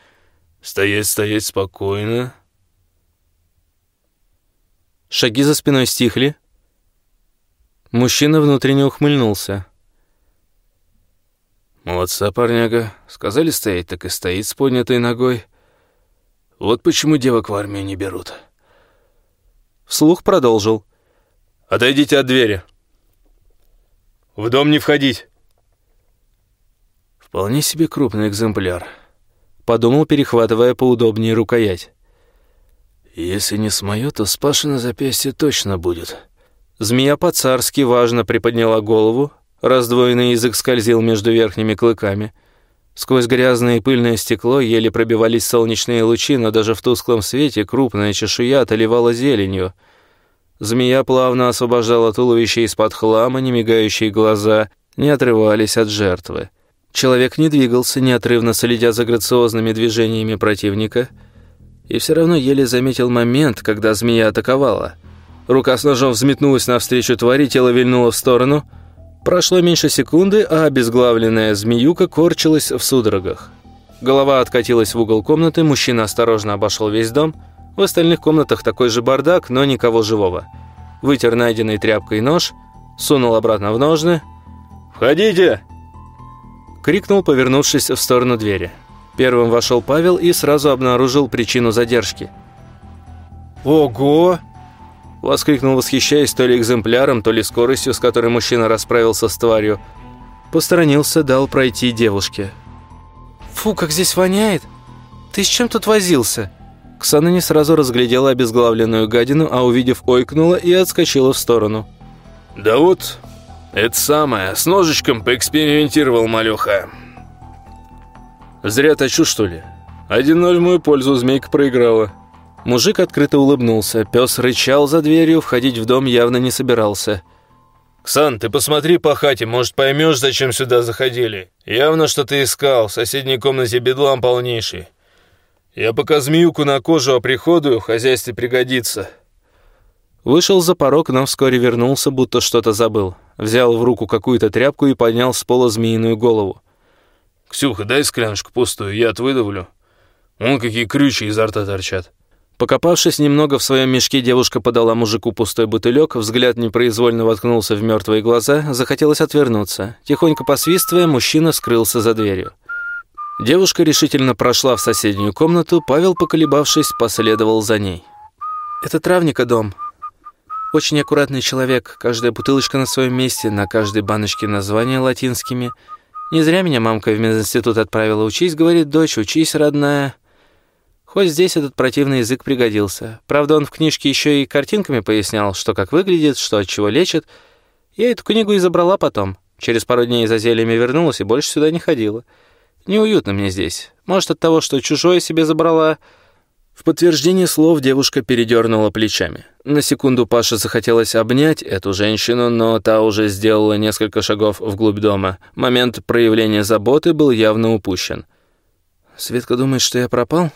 «Стоять, стоять спокойно». Шаги за спиной стихли. Мужчина внутренне ухмыльнулся. «Молодца, парняга. Сказали стоять, так и стоит с поднятой ногой. Вот почему девок в армию не берут». Вслух продолжил. «Отойдите от двери». В дом не входить!» «Вполне себе крупный экземпляр», — подумал, перехватывая поудобнее рукоять. «Если не с моё, то с Паши на запястье точно будет». Змея по-царски важно приподняла голову, раздвоенный язык скользил между верхними клыками. Сквозь грязное и пыльное стекло еле пробивались солнечные лучи, но даже в тусклом свете крупная чешуя отливала зеленью — Змея плавно освобождала туловище из-под хлама, немигающие глаза не отрывались от и все равно еле заметил момент, когда змея атаковала. Рука с ножом взметнулась навстречу твари, тело вильнуло в сторону. Прошло меньше секунды, а обезглавленная змеюка корчилась в судорогах. Голова откатилась в угол комнаты, мужчина осторожно обошел весь дом. В остальных комнатах такой же бардак, но никого живого. Вытер найденной тряпкой нож, сунул обратно в ножны. «Входите!» Крикнул, повернувшись в сторону двери. Первым вошел Павел и сразу обнаружил причину задержки. «Ого!» Воскликнул, восхищаясь то ли экземпляром, то ли скоростью, с которой мужчина расправился с тварью. Посторонился, дал пройти девушке. «Фу, как здесь воняет! Ты с чем тут возился?» Ксана не сразу разглядела обезглавленную гадину, а увидев, ойкнула и отскочила в сторону. «Да вот, это самое, с ножичком поэкспериментировал малюха». «Зря точу, что ли? Один ноль в мою пользу, змейка проиграла». Мужик открыто улыбнулся. Пес рычал за дверью, входить в дом явно не собирался. «Ксан, ты посмотри по хате, может, поймешь, зачем сюда заходили. Явно что-то искал, в соседней комнате бедлам полнейший. Я пока змеюку на кожу оприходую, в хозяйстве пригодится». Вышел за порог, но вскоре вернулся, будто что-то забыл. Взял в руку какую-то тряпку и поднял с пола змеиную голову. «Ксюха, дай скляночку пустую, я выдавлю. Вон какие крючи изо рта торчат». Покопавшись немного в своем мешке, девушка подала мужику пустой бутылек, взгляд непроизвольно воткнулся в мертвые глаза, захотелось отвернуться. Тихонько посвистывая, мужчина скрылся за дверью. Девушка решительно прошла в соседнюю комнату, Павел, поколебавшись, последовал за ней. «Это травника дом. Очень аккуратный человек, каждая бутылочка на своем месте, на каждой баночке названия латинскими. Не зря меня мамка в мединститут отправила. Учись, говорит дочь, учись, родная». Хоть здесь этот противный язык пригодился. Правда, он в книжке еще и картинками пояснял, что как выглядит, что от чего лечит. Я эту книгу и забрала потом. Через пару дней за зельями вернулась и больше сюда не ходила. Неуютно мне здесь. Может, от того, что чужое себе забрала... В подтверждение слов девушка передернула плечами. На секунду Паше захотелось обнять эту женщину, но та уже сделала несколько шагов вглубь дома. Момент проявления заботы был явно упущен. «Светка думает, что я пропал?»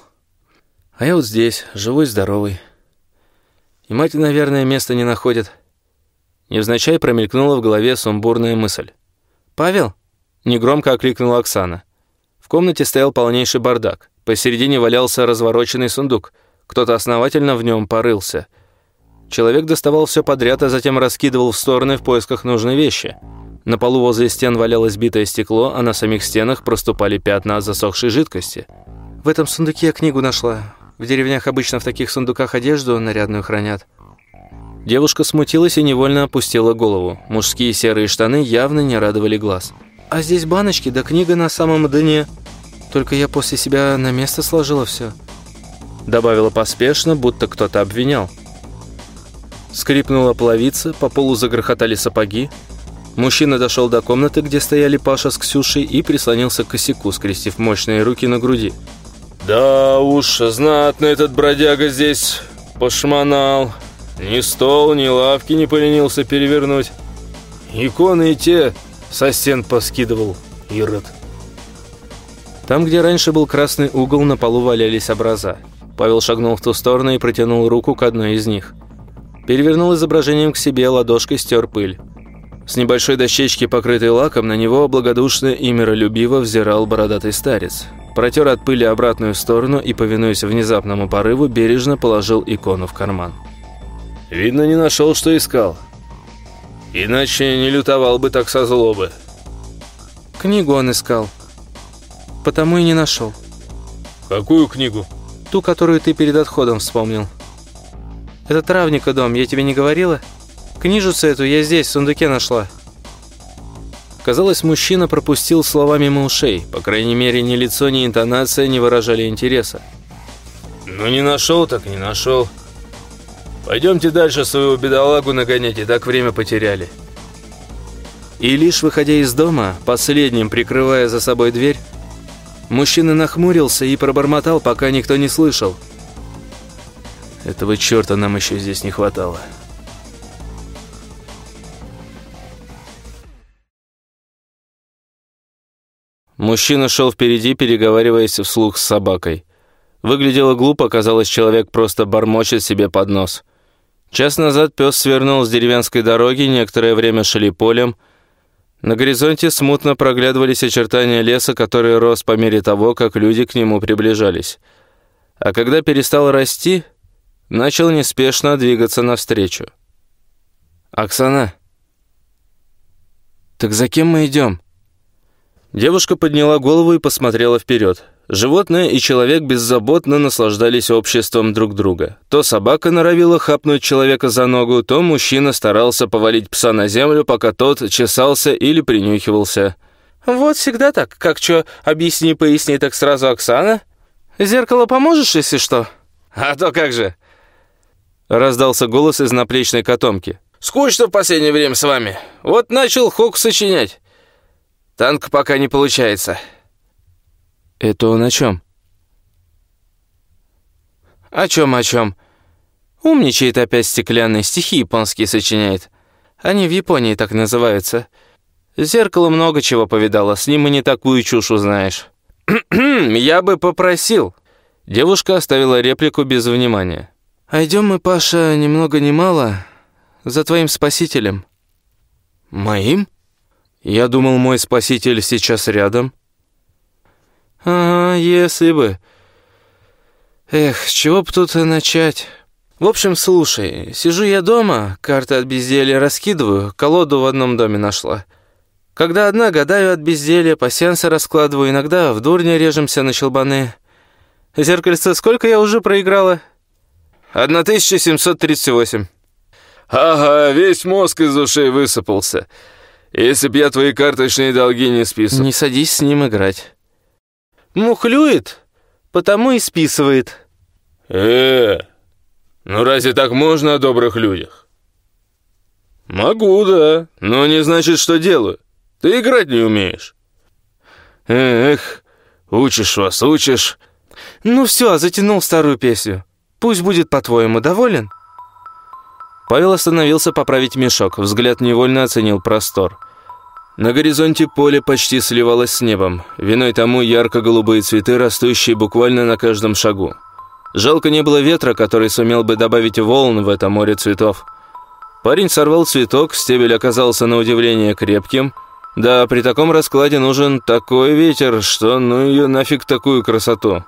А я вот здесь, живой-здоровый. И мать, наверное, места не находит. Невзначай промелькнула в голове сумбурная мысль. «Павел?» — негромко окликнула Оксана. В комнате стоял полнейший бардак. Посередине валялся развороченный сундук. Кто-то основательно в нем порылся. Человек доставал все подряд, а затем раскидывал в стороны в поисках нужной вещи. На полу возле стен валялось битое стекло, а на самих стенах проступали пятна засохшей жидкости. «В этом сундуке я книгу нашла. В деревнях обычно в таких сундуках одежду нарядную хранят». Девушка смутилась и невольно опустила голову. Мужские серые штаны явно не радовали глаз. «А здесь баночки, да книга на самом дне. Только я после себя на место сложила все». Добавила поспешно, будто кто-то обвинял. Скрипнула половица, по полу загрохотали сапоги. Мужчина дошел до комнаты, где стояли Паша с Ксюшей, и прислонился к косяку, скрестив мощные руки на груди. «Да уж, знатно этот бродяга здесь пошмонал. Ни стол, ни лавки не поленился перевернуть. Иконы и те со стен поскидывал Ирод». Там, где раньше был красный угол, на полу валялись образа. Павел шагнул в ту сторону и протянул руку к одной из них. Перевернул изображением к себе, ладошкой стер пыль. С небольшой дощечки, покрытой лаком, на него благодушно и миролюбиво взирал бородатый старец протер от пыли обратную сторону и, повинуясь внезапному порыву, бережно положил икону в карман. «Видно, не нашел, что искал. Иначе не лютовал бы так со злобы». «Книгу он искал. Потому и не нашел». «Какую книгу?» «Ту, которую ты перед отходом вспомнил». «Это травника дом, я тебе не говорила? Книжицу эту я здесь, в сундуке нашла». Казалось, мужчина пропустил слова мимо ушей. По крайней мере, ни лицо, ни интонация не выражали интереса. «Ну, не нашел, так не нашел. Пойдемте дальше своего бедолагу нагонять, и так время потеряли». И лишь выходя из дома, последним прикрывая за собой дверь, мужчина нахмурился и пробормотал, пока никто не слышал. «Этого черта нам еще здесь не хватало». Мужчина шел впереди, переговариваясь вслух с собакой. Выглядело глупо, казалось, человек просто бормочет себе под нос. Час назад пес свернул с деревенской дороги, некоторое время шли полем. На горизонте смутно проглядывались очертания леса, который рос по мере того, как люди к нему приближались. А когда перестал расти, начал неспешно двигаться навстречу. «Оксана, так за кем мы идем?» Девушка подняла голову и посмотрела вперед. Животное и человек беззаботно наслаждались обществом друг друга. То собака норовила хапнуть человека за ногу, то мужчина старался повалить пса на землю, пока тот чесался или принюхивался. «Вот всегда так. Как что, объясни, поясни, так сразу Оксана. Зеркало поможешь, если что?» «А то как же!» Раздался голос из наплечной котомки. «Скучно в последнее время с вами. Вот начал хук сочинять. Танк пока не получается». «Это он о чем?» «О чем, о чем? Умничает опять стеклянный, стихи японские сочиняет. Они в Японии так называются. Зеркало много чего повидало, с ним и не такую чушь узнаешь». «Я бы попросил». Девушка оставила реплику без внимания. «А идем мы, Паша, ни много ни мало, за твоим спасителем». «Моим? Я думал, мой спаситель сейчас рядом». «Ага, если бы. Эх, с чего б тут начать? В общем, слушай, сижу я дома, карты от безделья раскидываю, колоду в одном доме нашла. Когда одна, гадаю от безделья, пасьянсы раскладываю, иногда в дурне режемся на щелбаны. Зеркальце сколько я уже проиграла?» «1738». «Ага, весь мозг из ушей высыпался. Если б я твои карточные долги не списывал». «Не садись с ним играть». Мухлюет, потому и списывает. Э, ну разве так можно о добрых людях? Могу, да, но не значит, что делаю. Ты играть не умеешь. Эх, учишь вас, учишь. Ну все, затянул старую песню. Пусть будет по-твоему доволен. Павел остановился поправить мешок, взгляд невольно оценил простор. На горизонте поле почти сливалось с небом, виной тому ярко-голубые цветы, растущие буквально на каждом шагу. Жалко не было ветра, который сумел бы добавить волн в это море цветов. Парень сорвал цветок, стебель оказался на удивление крепким. Да, при таком раскладе нужен такой ветер, что ну ее нафиг такую красоту.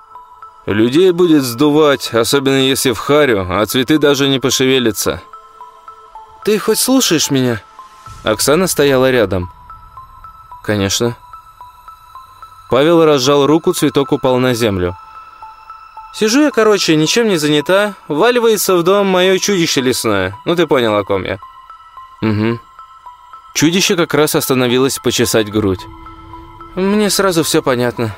Людей будет сдувать, особенно если в харю, а цветы даже не пошевелятся. «Ты хоть слушаешь меня?» Оксана стояла рядом. «Конечно». Павел разжал руку, цветок упал на землю. «Сижу я, короче, ничем не занята. Валивается в дом мое чудище лесное. Ну, ты понял, о ком я». «Угу». Чудище как раз остановилось почесать грудь. «Мне сразу все понятно.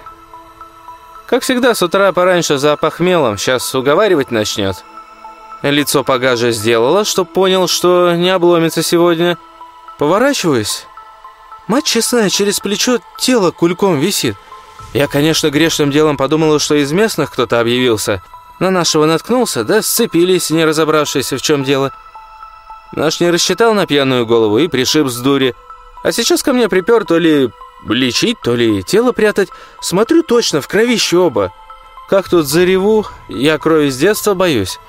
Как всегда, с утра пораньше за похмелом. Сейчас уговаривать начнет. Лицо погаже сделала, чтоб понял, что не обломится сегодня. Поворачиваюсь». Мать честная, через плечо тело кульком висит. Я, конечно, грешным делом подумала, что из местных кто-то объявился. На нашего наткнулся, да сцепились, не разобравшись, в чем дело. Наш не рассчитал на пьяную голову и пришиб с дури. А сейчас ко мне припер то ли лечить, то ли тело прятать. Смотрю точно, в кровище оба. Как тут зареву, я крови с детства боюсь.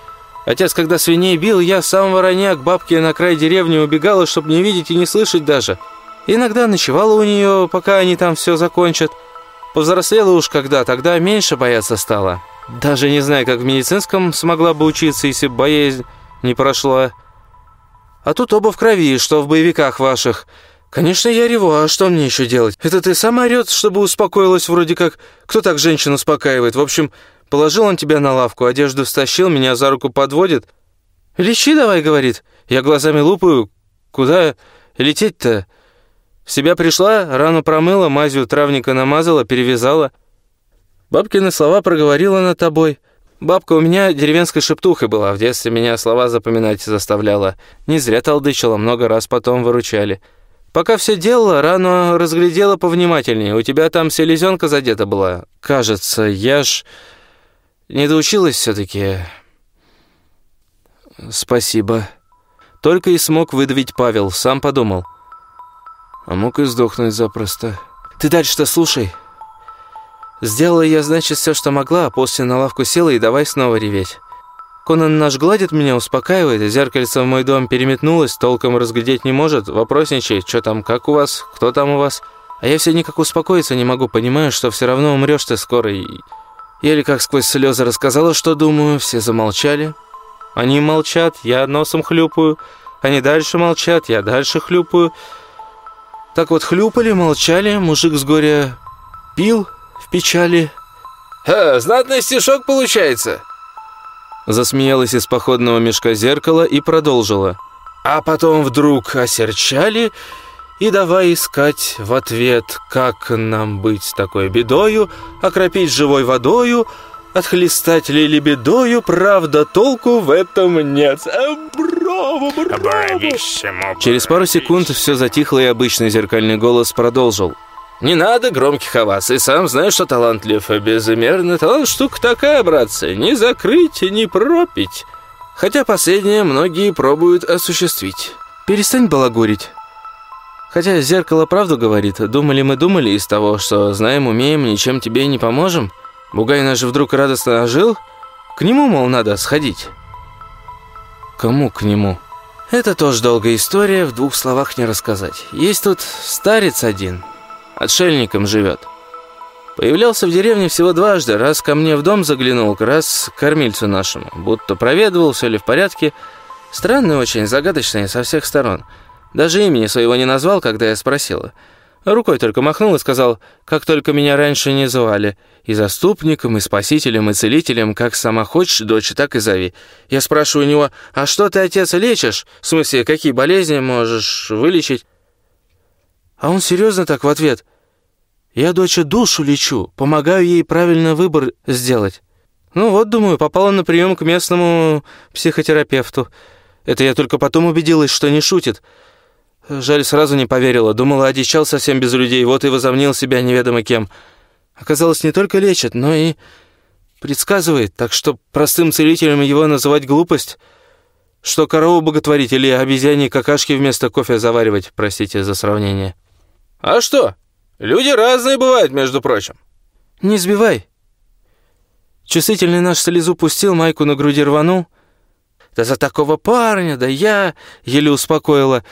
Отец, когда свиней бил, я с самого рания к бабке на край деревни убегала, чтобы не видеть и не слышать даже. Иногда ночевала у нее, пока они там все закончат. Повзрослела уж когда, тогда меньше бояться стала. Даже не знаю, как в медицинском смогла бы учиться, если бы боязнь не прошла. А тут оба в крови, что в боевиках ваших. Конечно, я реву, а что мне еще делать? Это ты сама орёт, чтобы успокоилась вроде как. Кто так женщин успокаивает? В общем, положил он тебя на лавку, одежду стащил, меня за руку подводит. «Лечи давай», — говорит. Я глазами лупаю. Куда лететь-то? В себя пришла, рану промыла, мазью травника намазала, перевязала. Бабкины слова проговорила над тобой. Бабка у меня деревенской шептухой была, в детстве меня слова запоминать заставляла. Не зря толдычила, много раз потом выручали. Пока все делала, рану разглядела повнимательнее. У тебя там селезенка задета была. Кажется, я ж не доучилась все-таки. Спасибо. Только и смог выдавить Павел, сам подумал — а мог и сдохнуть запросто. Ты дальше-то слушай. Сделала я, значит, все, что могла, а после на лавку села и давай снова реветь. Конан наш гладит меня, успокаивает, зеркальце в мой дом переметнулось, толком разглядеть не может, вопросничает, что там, как у вас, кто там у вас. А я все никак успокоиться не могу, понимаю, что все равно умрешь ты скоро. И еле как сквозь слезы рассказала, что думаю, все замолчали. Они молчат, я носом хлюпаю, они дальше молчат, я дальше хлюпаю. Так вот хлюпали, молчали, мужик с горя пил в печали. «Ха, знатный стишок получается!» Засмеялась из походного мешка зеркала и продолжила. А потом вдруг осерчали и давай искать в ответ, как нам быть с такой бедою, окропить живой водою, отхлестать ли лебедою, правда, толку в этом нет. А, браво, браво! Через пару секунд все затихло, и обычный зеркальный голос продолжил. Не надо громких оваций, сам знаешь, что талантлив. Безымерный талант штука такая, братцы. Не закрыть, не пропить. Хотя последнее многие пробуют осуществить. Перестань балагурить. Хотя зеркало правду говорит. Думали мы думали из того, что знаем, умеем, ничем тебе не поможем. Бугай наш вдруг радостно ожил. К нему, мол, надо сходить. Кому к нему? Это тоже долгая история, в двух словах не рассказать. Есть тут старец один, отшельником живет. Появлялся в деревне всего дважды, раз ко мне в дом заглянул, раз к кормильцу нашему, будто проведывал, все ли в порядке. Странный очень, загадочный со всех сторон. Даже имени своего не назвал, когда я спросила. Рукой только махнул и сказал, как только меня раньше не звали. И заступником, и спасителем, и целителем, как сама хочешь, дочь, так и зови. Я спрашиваю у него, а что ты, отец, лечишь? В смысле, какие болезни можешь вылечить? А он серьезно так в ответ. «Я, доча, душу лечу, помогаю ей правильно выбор сделать». Ну вот, думаю, попала на прием к местному психотерапевту. Это я только потом убедилась, что не шутит. Жаль, сразу не поверила. Думала, одичал совсем без людей, вот и возомнил себя неведомо кем. Оказалось, не только лечит, но и предсказывает, так что простым целителем его называть глупость. Что корову боготворить или обезьяне какашки вместо кофе заваривать, простите за сравнение. «А что? Люди разные бывают, между прочим». «Не сбивай». Чувствительный наш слезу пустил, майку на груди рванул. «Да за такого парня, да я...» — еле успокоила.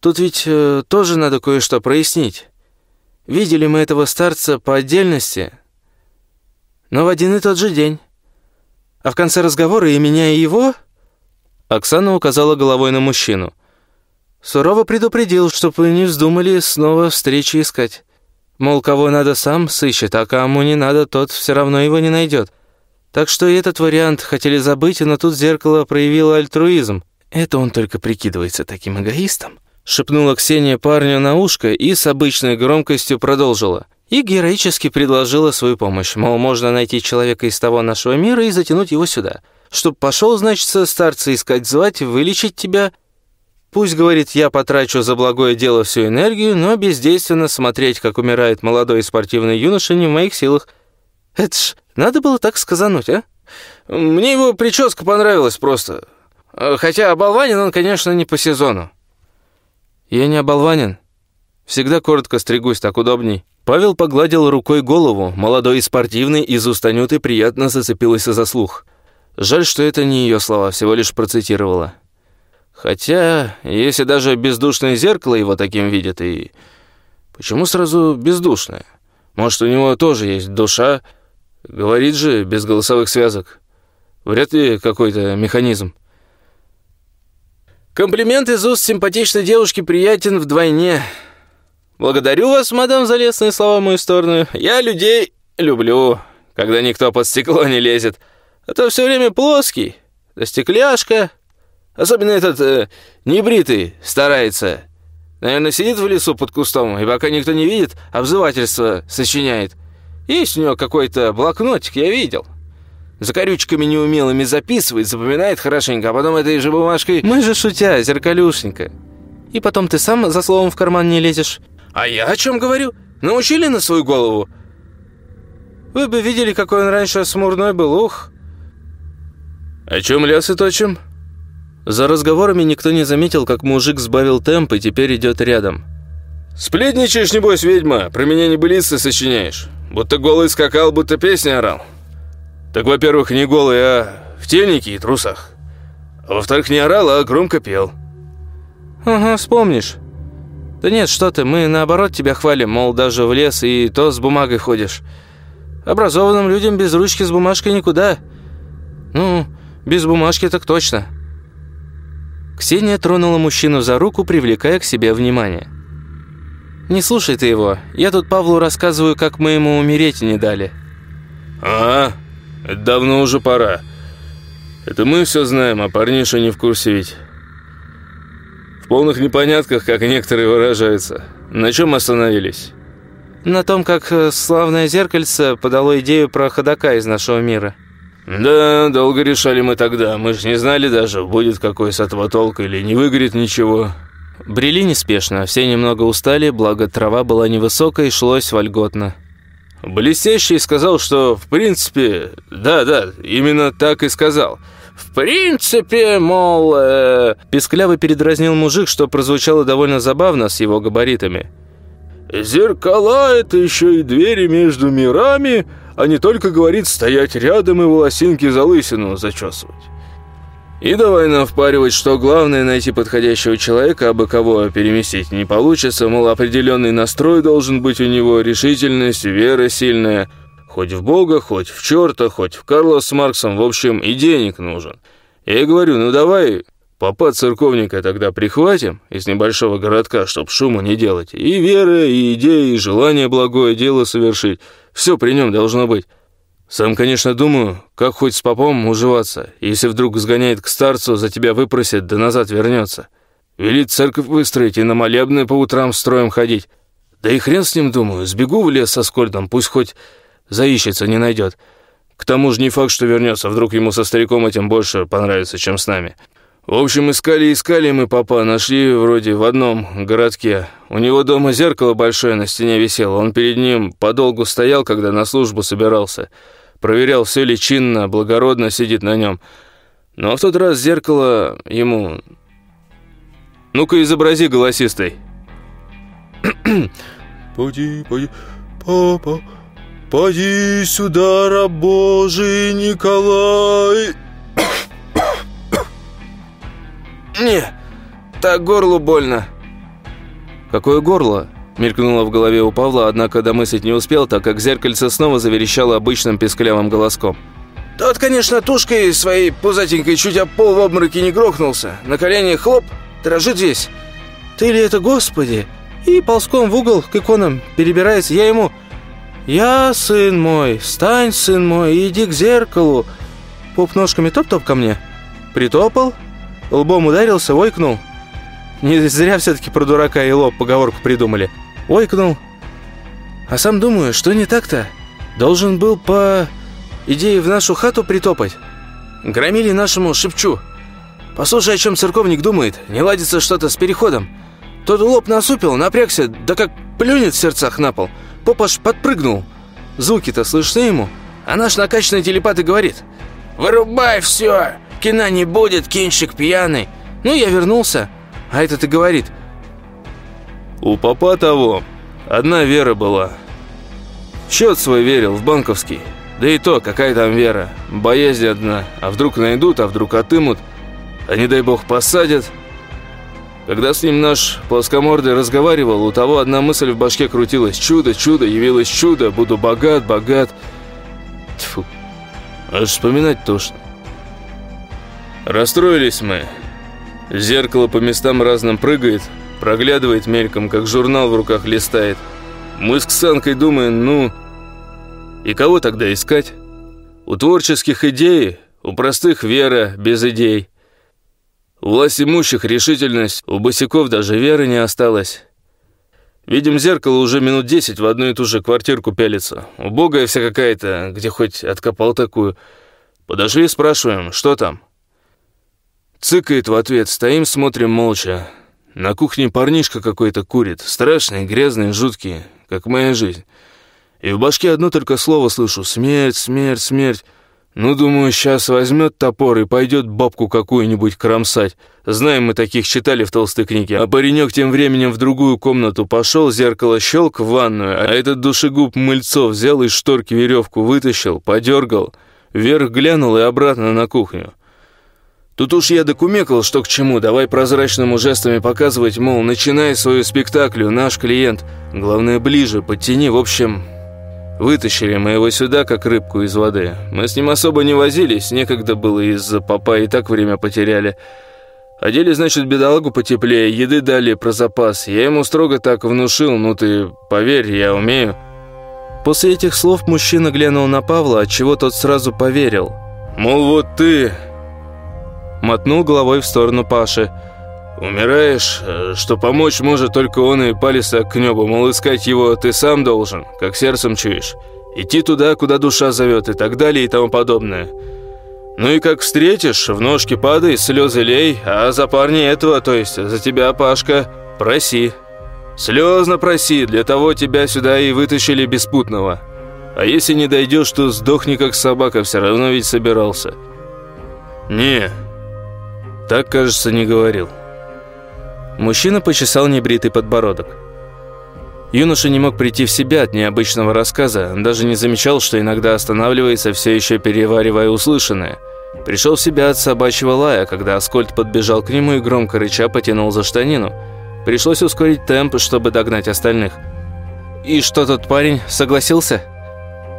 «Тут ведь э, тоже надо кое-что прояснить. Видели мы этого старца по отдельности, но в один и тот же день. А в конце разговора и меня, и его...» Оксана указала головой на мужчину. Сурово предупредил, чтобы не вздумали снова встречи искать. Мол, кого надо сам сыщет, а кому не надо, тот все равно его не найдет. Так что и этот вариант хотели забыть, но тут зеркало проявило альтруизм. Это он только прикидывается таким эгоистом. Шепнула Ксения парню на ушко и с обычной громкостью продолжила. И героически предложила свою помощь. Мол, можно найти человека из того нашего мира и затянуть его сюда. Чтоб пошел, значит, старца искать, звать, вылечить тебя Пусть, говорит, я потрачу за благое дело всю энергию, но бездейственно смотреть, как умирает молодой спортивный юноша, не в моих силах. Это ж надо было так сказануть, а? Мне его прическа понравилась просто. Хотя оболванен он, конечно, не по сезону. Я не оболванен. Всегда коротко стригусь, так удобней. Павел погладил рукой голову. Молодой и спортивный, из устанюты приятно зацепилась за слух. Жаль, что это не ее слова, всего лишь процитировала. Хотя, если даже бездушное зеркало его таким видит, и... Почему сразу бездушное? Может, у него тоже есть душа? Говорит же, без голосовых связок. Вряд ли какой-то механизм. Комплимент из уст симпатичной девушки приятен вдвойне. Благодарю вас, мадам, за лестные слова в мою сторону. Я людей люблю, когда никто под стекло не лезет. А то все время плоский, да стекляшка, Особенно этот э, небритый старается. Наверное, сидит в лесу под кустом, и пока никто не видит, обзывательство сочиняет. Есть у него какой-то блокнотик, я видел. За корючками неумелыми записывает, запоминает хорошенько, а потом этой же бумажкой... Мы же шутя, зеркалюшенька. И потом ты сам за словом в карман не лезешь. А я о чем говорю? Научили на свою голову? Вы бы видели, какой он раньше смурной был, ух. О чем лясы точим? За разговорами никто не заметил, как мужик сбавил темп и теперь идет рядом. «Сплетничаешь, небось, ведьма? Про меня небылицы сочиняешь? Будто голый скакал, будто песни орал. Так, во-первых, не голый, а в тельнике и трусах. А во-вторых, не орал, а громко пел. Ага, вспомнишь. Да нет, что ты, мы наоборот тебя хвалим, мол, даже в лес и то с бумагой ходишь. Образованным людям без ручки с бумажкой никуда. Ну, без бумажки так точно. Ксения тронула мужчину за руку, привлекая к себе внимание. «Не слушай ты его. Я тут Павлу рассказываю, как мы ему умереть не дали». «А, это давно уже пора. Это мы все знаем, а парниша не в курсе ведь». В полных непонятках, как некоторые выражаются. На чем остановились? На том, как э, славное зеркальце подало идею про ходока из нашего мира. Да, долго решали мы тогда. Мы же не знали даже, будет какой с этого толк или не выгорит ничего. Брели неспешно, все немного устали, благо трава была невысокая и шлось вольготно. Блестящий сказал, что в принципе... Да-да, именно так и сказал – «В принципе, мол...» э... Песклявый передразнил мужик, что прозвучало довольно забавно с его габаритами. «Зеркала — это еще и двери между мирами, а не только, говорит, стоять рядом и волосинки за лысину зачесывать». И давай нам впаривать, что главное найти подходящего человека, а бы кого переместить не получится, мол, определенный настрой должен быть у него, решительность, вера сильная, Хоть в Бога, хоть в черта, хоть в Карла с Марксом, в общем, и денег нужен. Я говорю, ну давай попа церковника тогда прихватим из небольшого городка, чтоб шуму не делать. И вера, и идея, и желание благое дело совершить. Все при нем должно быть. Сам, конечно, думаю, как хоть с попом уживаться, если вдруг сгоняет к старцу, за тебя выпросит, да назад вернется. Велит церковь выстроить и на молебны по утрам строем ходить. Да и хрен с ним, думаю, сбегу в лес со Скольдом, пусть хоть заищется, не найдет. К тому же не факт, что вернется, вдруг ему со стариком этим больше понравится, чем с нами. В общем, искали-искали мы папа, нашли вроде в одном городке. У него дома зеркало большое на стене висело, он перед ним подолгу стоял, когда на службу собирался. Проверял, все ли чинно, благородно сидит на нем. Но в тот раз зеркало ему... Ну-ка, изобрази голосистой. «Поди, поди, папа, «Поди сюда, раб Божий Николай!» «Не, так горлу больно». «Какое горло?» Мелькнуло в голове у Павла, однако домыслить не успел, так как зеркальце снова заверещало обычным песклявым голоском. «Тот, конечно, тушкой своей пузатенькой чуть об пол в обмороке не грохнулся. На колени хлоп, дрожит здесь. Ты ли это, Господи?» И ползком в угол к иконам перебирается. Я ему... «Я, сын мой, встань, сын мой, иди к зеркалу!» Поп ножками топ-топ ко мне. Притопал, лбом ударился, ойкнул. Не зря все-таки про дурака и лоб поговорку придумали. Ойкнул. А сам думаю, что не так-то? Должен был по идее в нашу хату притопать. Громили нашему шепчу. Послушай, о чем церковник думает. Не ладится что-то с переходом. Тот лоб насупил, напрягся, да как плюнет в сердцах на пол. Попаш подпрыгнул. Звуки-то слышны ему? А наш накачанный телепат и говорит. «Вырубай все! Кина не будет, кинчик пьяный!» Ну, я вернулся. А этот и говорит. «У папа того одна вера была. счет свой верил, в банковский. Да и то, какая там вера. Боязнь одна. А вдруг найдут, а вдруг отымут. А не дай бог посадят. Когда с ним наш плоскомордый разговаривал, у того одна мысль в башке крутилась. Чудо, чудо, явилось чудо, буду богат, богат. Тьфу, аж вспоминать тошно. Расстроились мы. Зеркало по местам разным прыгает, проглядывает мельком, как журнал в руках листает. Мы с Ксанкой думаем, ну... И кого тогда искать? У творческих идей, у простых вера без идей. У власть имущих решительность, у босиков даже веры не осталось. Видим, зеркало уже минут десять в одну и ту же квартирку пялится. Убогая вся какая-то, где хоть откопал такую. Подошли спрашиваем, что там? Цыкает в ответ, стоим, смотрим молча. На кухне парнишка какой-то курит, страшный, грязный, жуткий, как моя жизнь. И в башке одно только слово слышу «смерть, смерть, смерть». Ну, думаю, сейчас возьмет топор и пойдет бабку какую-нибудь кромсать. Знаем мы таких читали в толстой книге. А паренек тем временем в другую комнату пошел, зеркало щелк в ванную, а этот душегуб мыльцов взял из шторки веревку, вытащил, подергал, вверх глянул и обратно на кухню. Тут уж я докумекал, что к чему, давай прозрачными жестами показывать, мол, начинай свою спектаклю, наш клиент. Главное, ближе, подтяни, в общем, Вытащили мы его сюда, как рыбку из воды. Мы с ним особо не возились, некогда было из-за папа и так время потеряли. Одели, значит, бедолагу потеплее, еды дали про запас. Я ему строго так внушил, ну ты поверь, я умею». После этих слов мужчина глянул на Павла, отчего тот сразу поверил. «Мол, вот ты...» Мотнул головой в сторону Паши. «Умираешь, э, что помочь может только он и палиса к небу, мол, искать его ты сам должен, как сердцем чуешь. Идти туда, куда душа зовет и так далее и тому подобное. Ну и как встретишь, в ножки падай, слезы лей, а за парня этого, то есть за тебя, Пашка, проси. Слезно проси, для того тебя сюда и вытащили беспутного. А если не дойдешь, то сдохни как собака, все равно ведь собирался». «Не, так, кажется, не говорил». Мужчина почесал небритый подбородок. Юноша не мог прийти в себя от необычного рассказа, даже не замечал, что иногда останавливается, все еще переваривая услышанное. Пришел в себя от собачьего лая, когда Аскольд подбежал к нему и громко рыча потянул за штанину. Пришлось ускорить темп, чтобы догнать остальных. «И что тот парень, согласился?»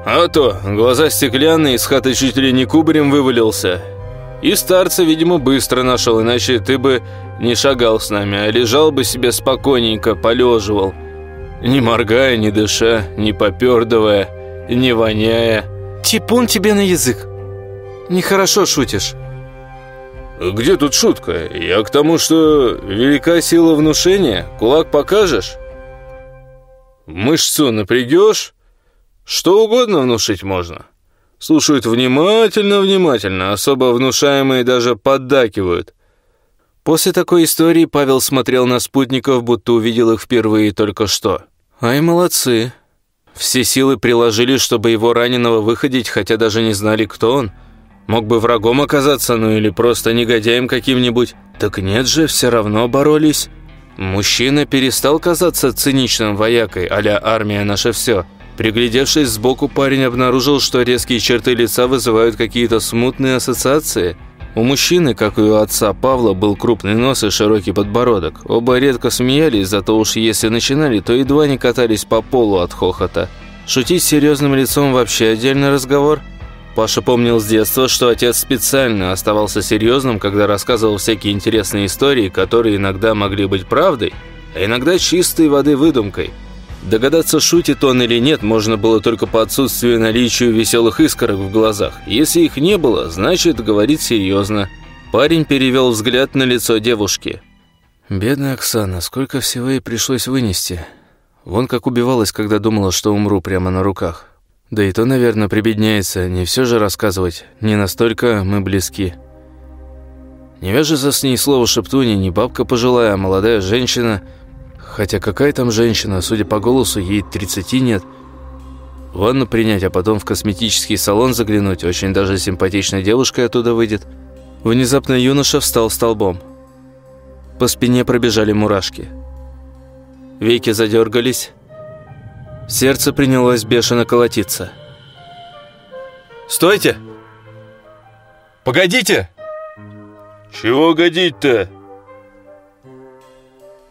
«А то, глаза стеклянные, из хаты чуть ли не кубарем вывалился. И старца, видимо, быстро нашел, иначе ты бы не шагал с нами, а лежал бы себе спокойненько, полеживал, не моргая, не дыша, не попердывая, не воняя. Типун тебе на язык. Нехорошо шутишь. Где тут шутка? Я к тому, что велика сила внушения. Кулак покажешь? Мышцу напрягешь? Что угодно внушить можно. Слушают внимательно-внимательно, особо внушаемые даже поддакивают. После такой истории Павел смотрел на спутников, будто увидел их впервые только что. Ай, молодцы. Все силы приложили, чтобы его раненого выходить, хотя даже не знали, кто он. Мог бы врагом оказаться, ну или просто негодяем каким-нибудь. Так нет же, все равно боролись. Мужчина перестал казаться циничным воякой, а армия наше все. Приглядевшись сбоку, парень обнаружил, что резкие черты лица вызывают какие-то смутные ассоциации – у мужчины, как и у отца Павла, был крупный нос и широкий подбородок. Оба редко смеялись, зато уж если начинали, то едва не катались по полу от хохота. Шутить серьезным лицом вообще отдельный разговор. Паша помнил с детства, что отец специально оставался серьезным, когда рассказывал всякие интересные истории, которые иногда могли быть правдой, а иногда чистой воды выдумкой – Догадаться, шутит он или нет, можно было только по отсутствию наличию веселых искорок в глазах. Если их не было, значит, говорит серьезно. Парень перевел взгляд на лицо девушки. «Бедная Оксана, сколько всего ей пришлось вынести. Вон как убивалась, когда думала, что умру прямо на руках. Да и то, наверное, прибедняется, не все же рассказывать, не настолько мы близки». Не вяжется с ней слово шептуни, не бабка пожилая, а молодая женщина – Хотя какая там женщина, судя по голосу, ей 30 нет. Ванну принять, а потом в косметический салон заглянуть. Очень даже симпатичная девушка оттуда выйдет. Внезапно юноша встал столбом. По спине пробежали мурашки. Веки задергались. Сердце принялось бешено колотиться. «Стойте! Погодите!» «Чего годить-то?»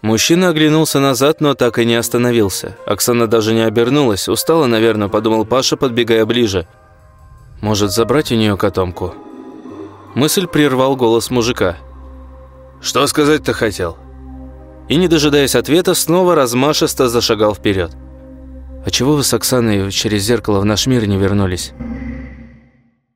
Мужчина оглянулся назад, но так и не остановился. Оксана даже не обернулась. Устала, наверное, подумал Паша, подбегая ближе. Может, забрать у нее котомку? Мысль прервал голос мужика. «Что сказать-то хотел?» И, не дожидаясь ответа, снова размашисто зашагал вперед. «А чего вы с Оксаной через зеркало в наш мир не вернулись?»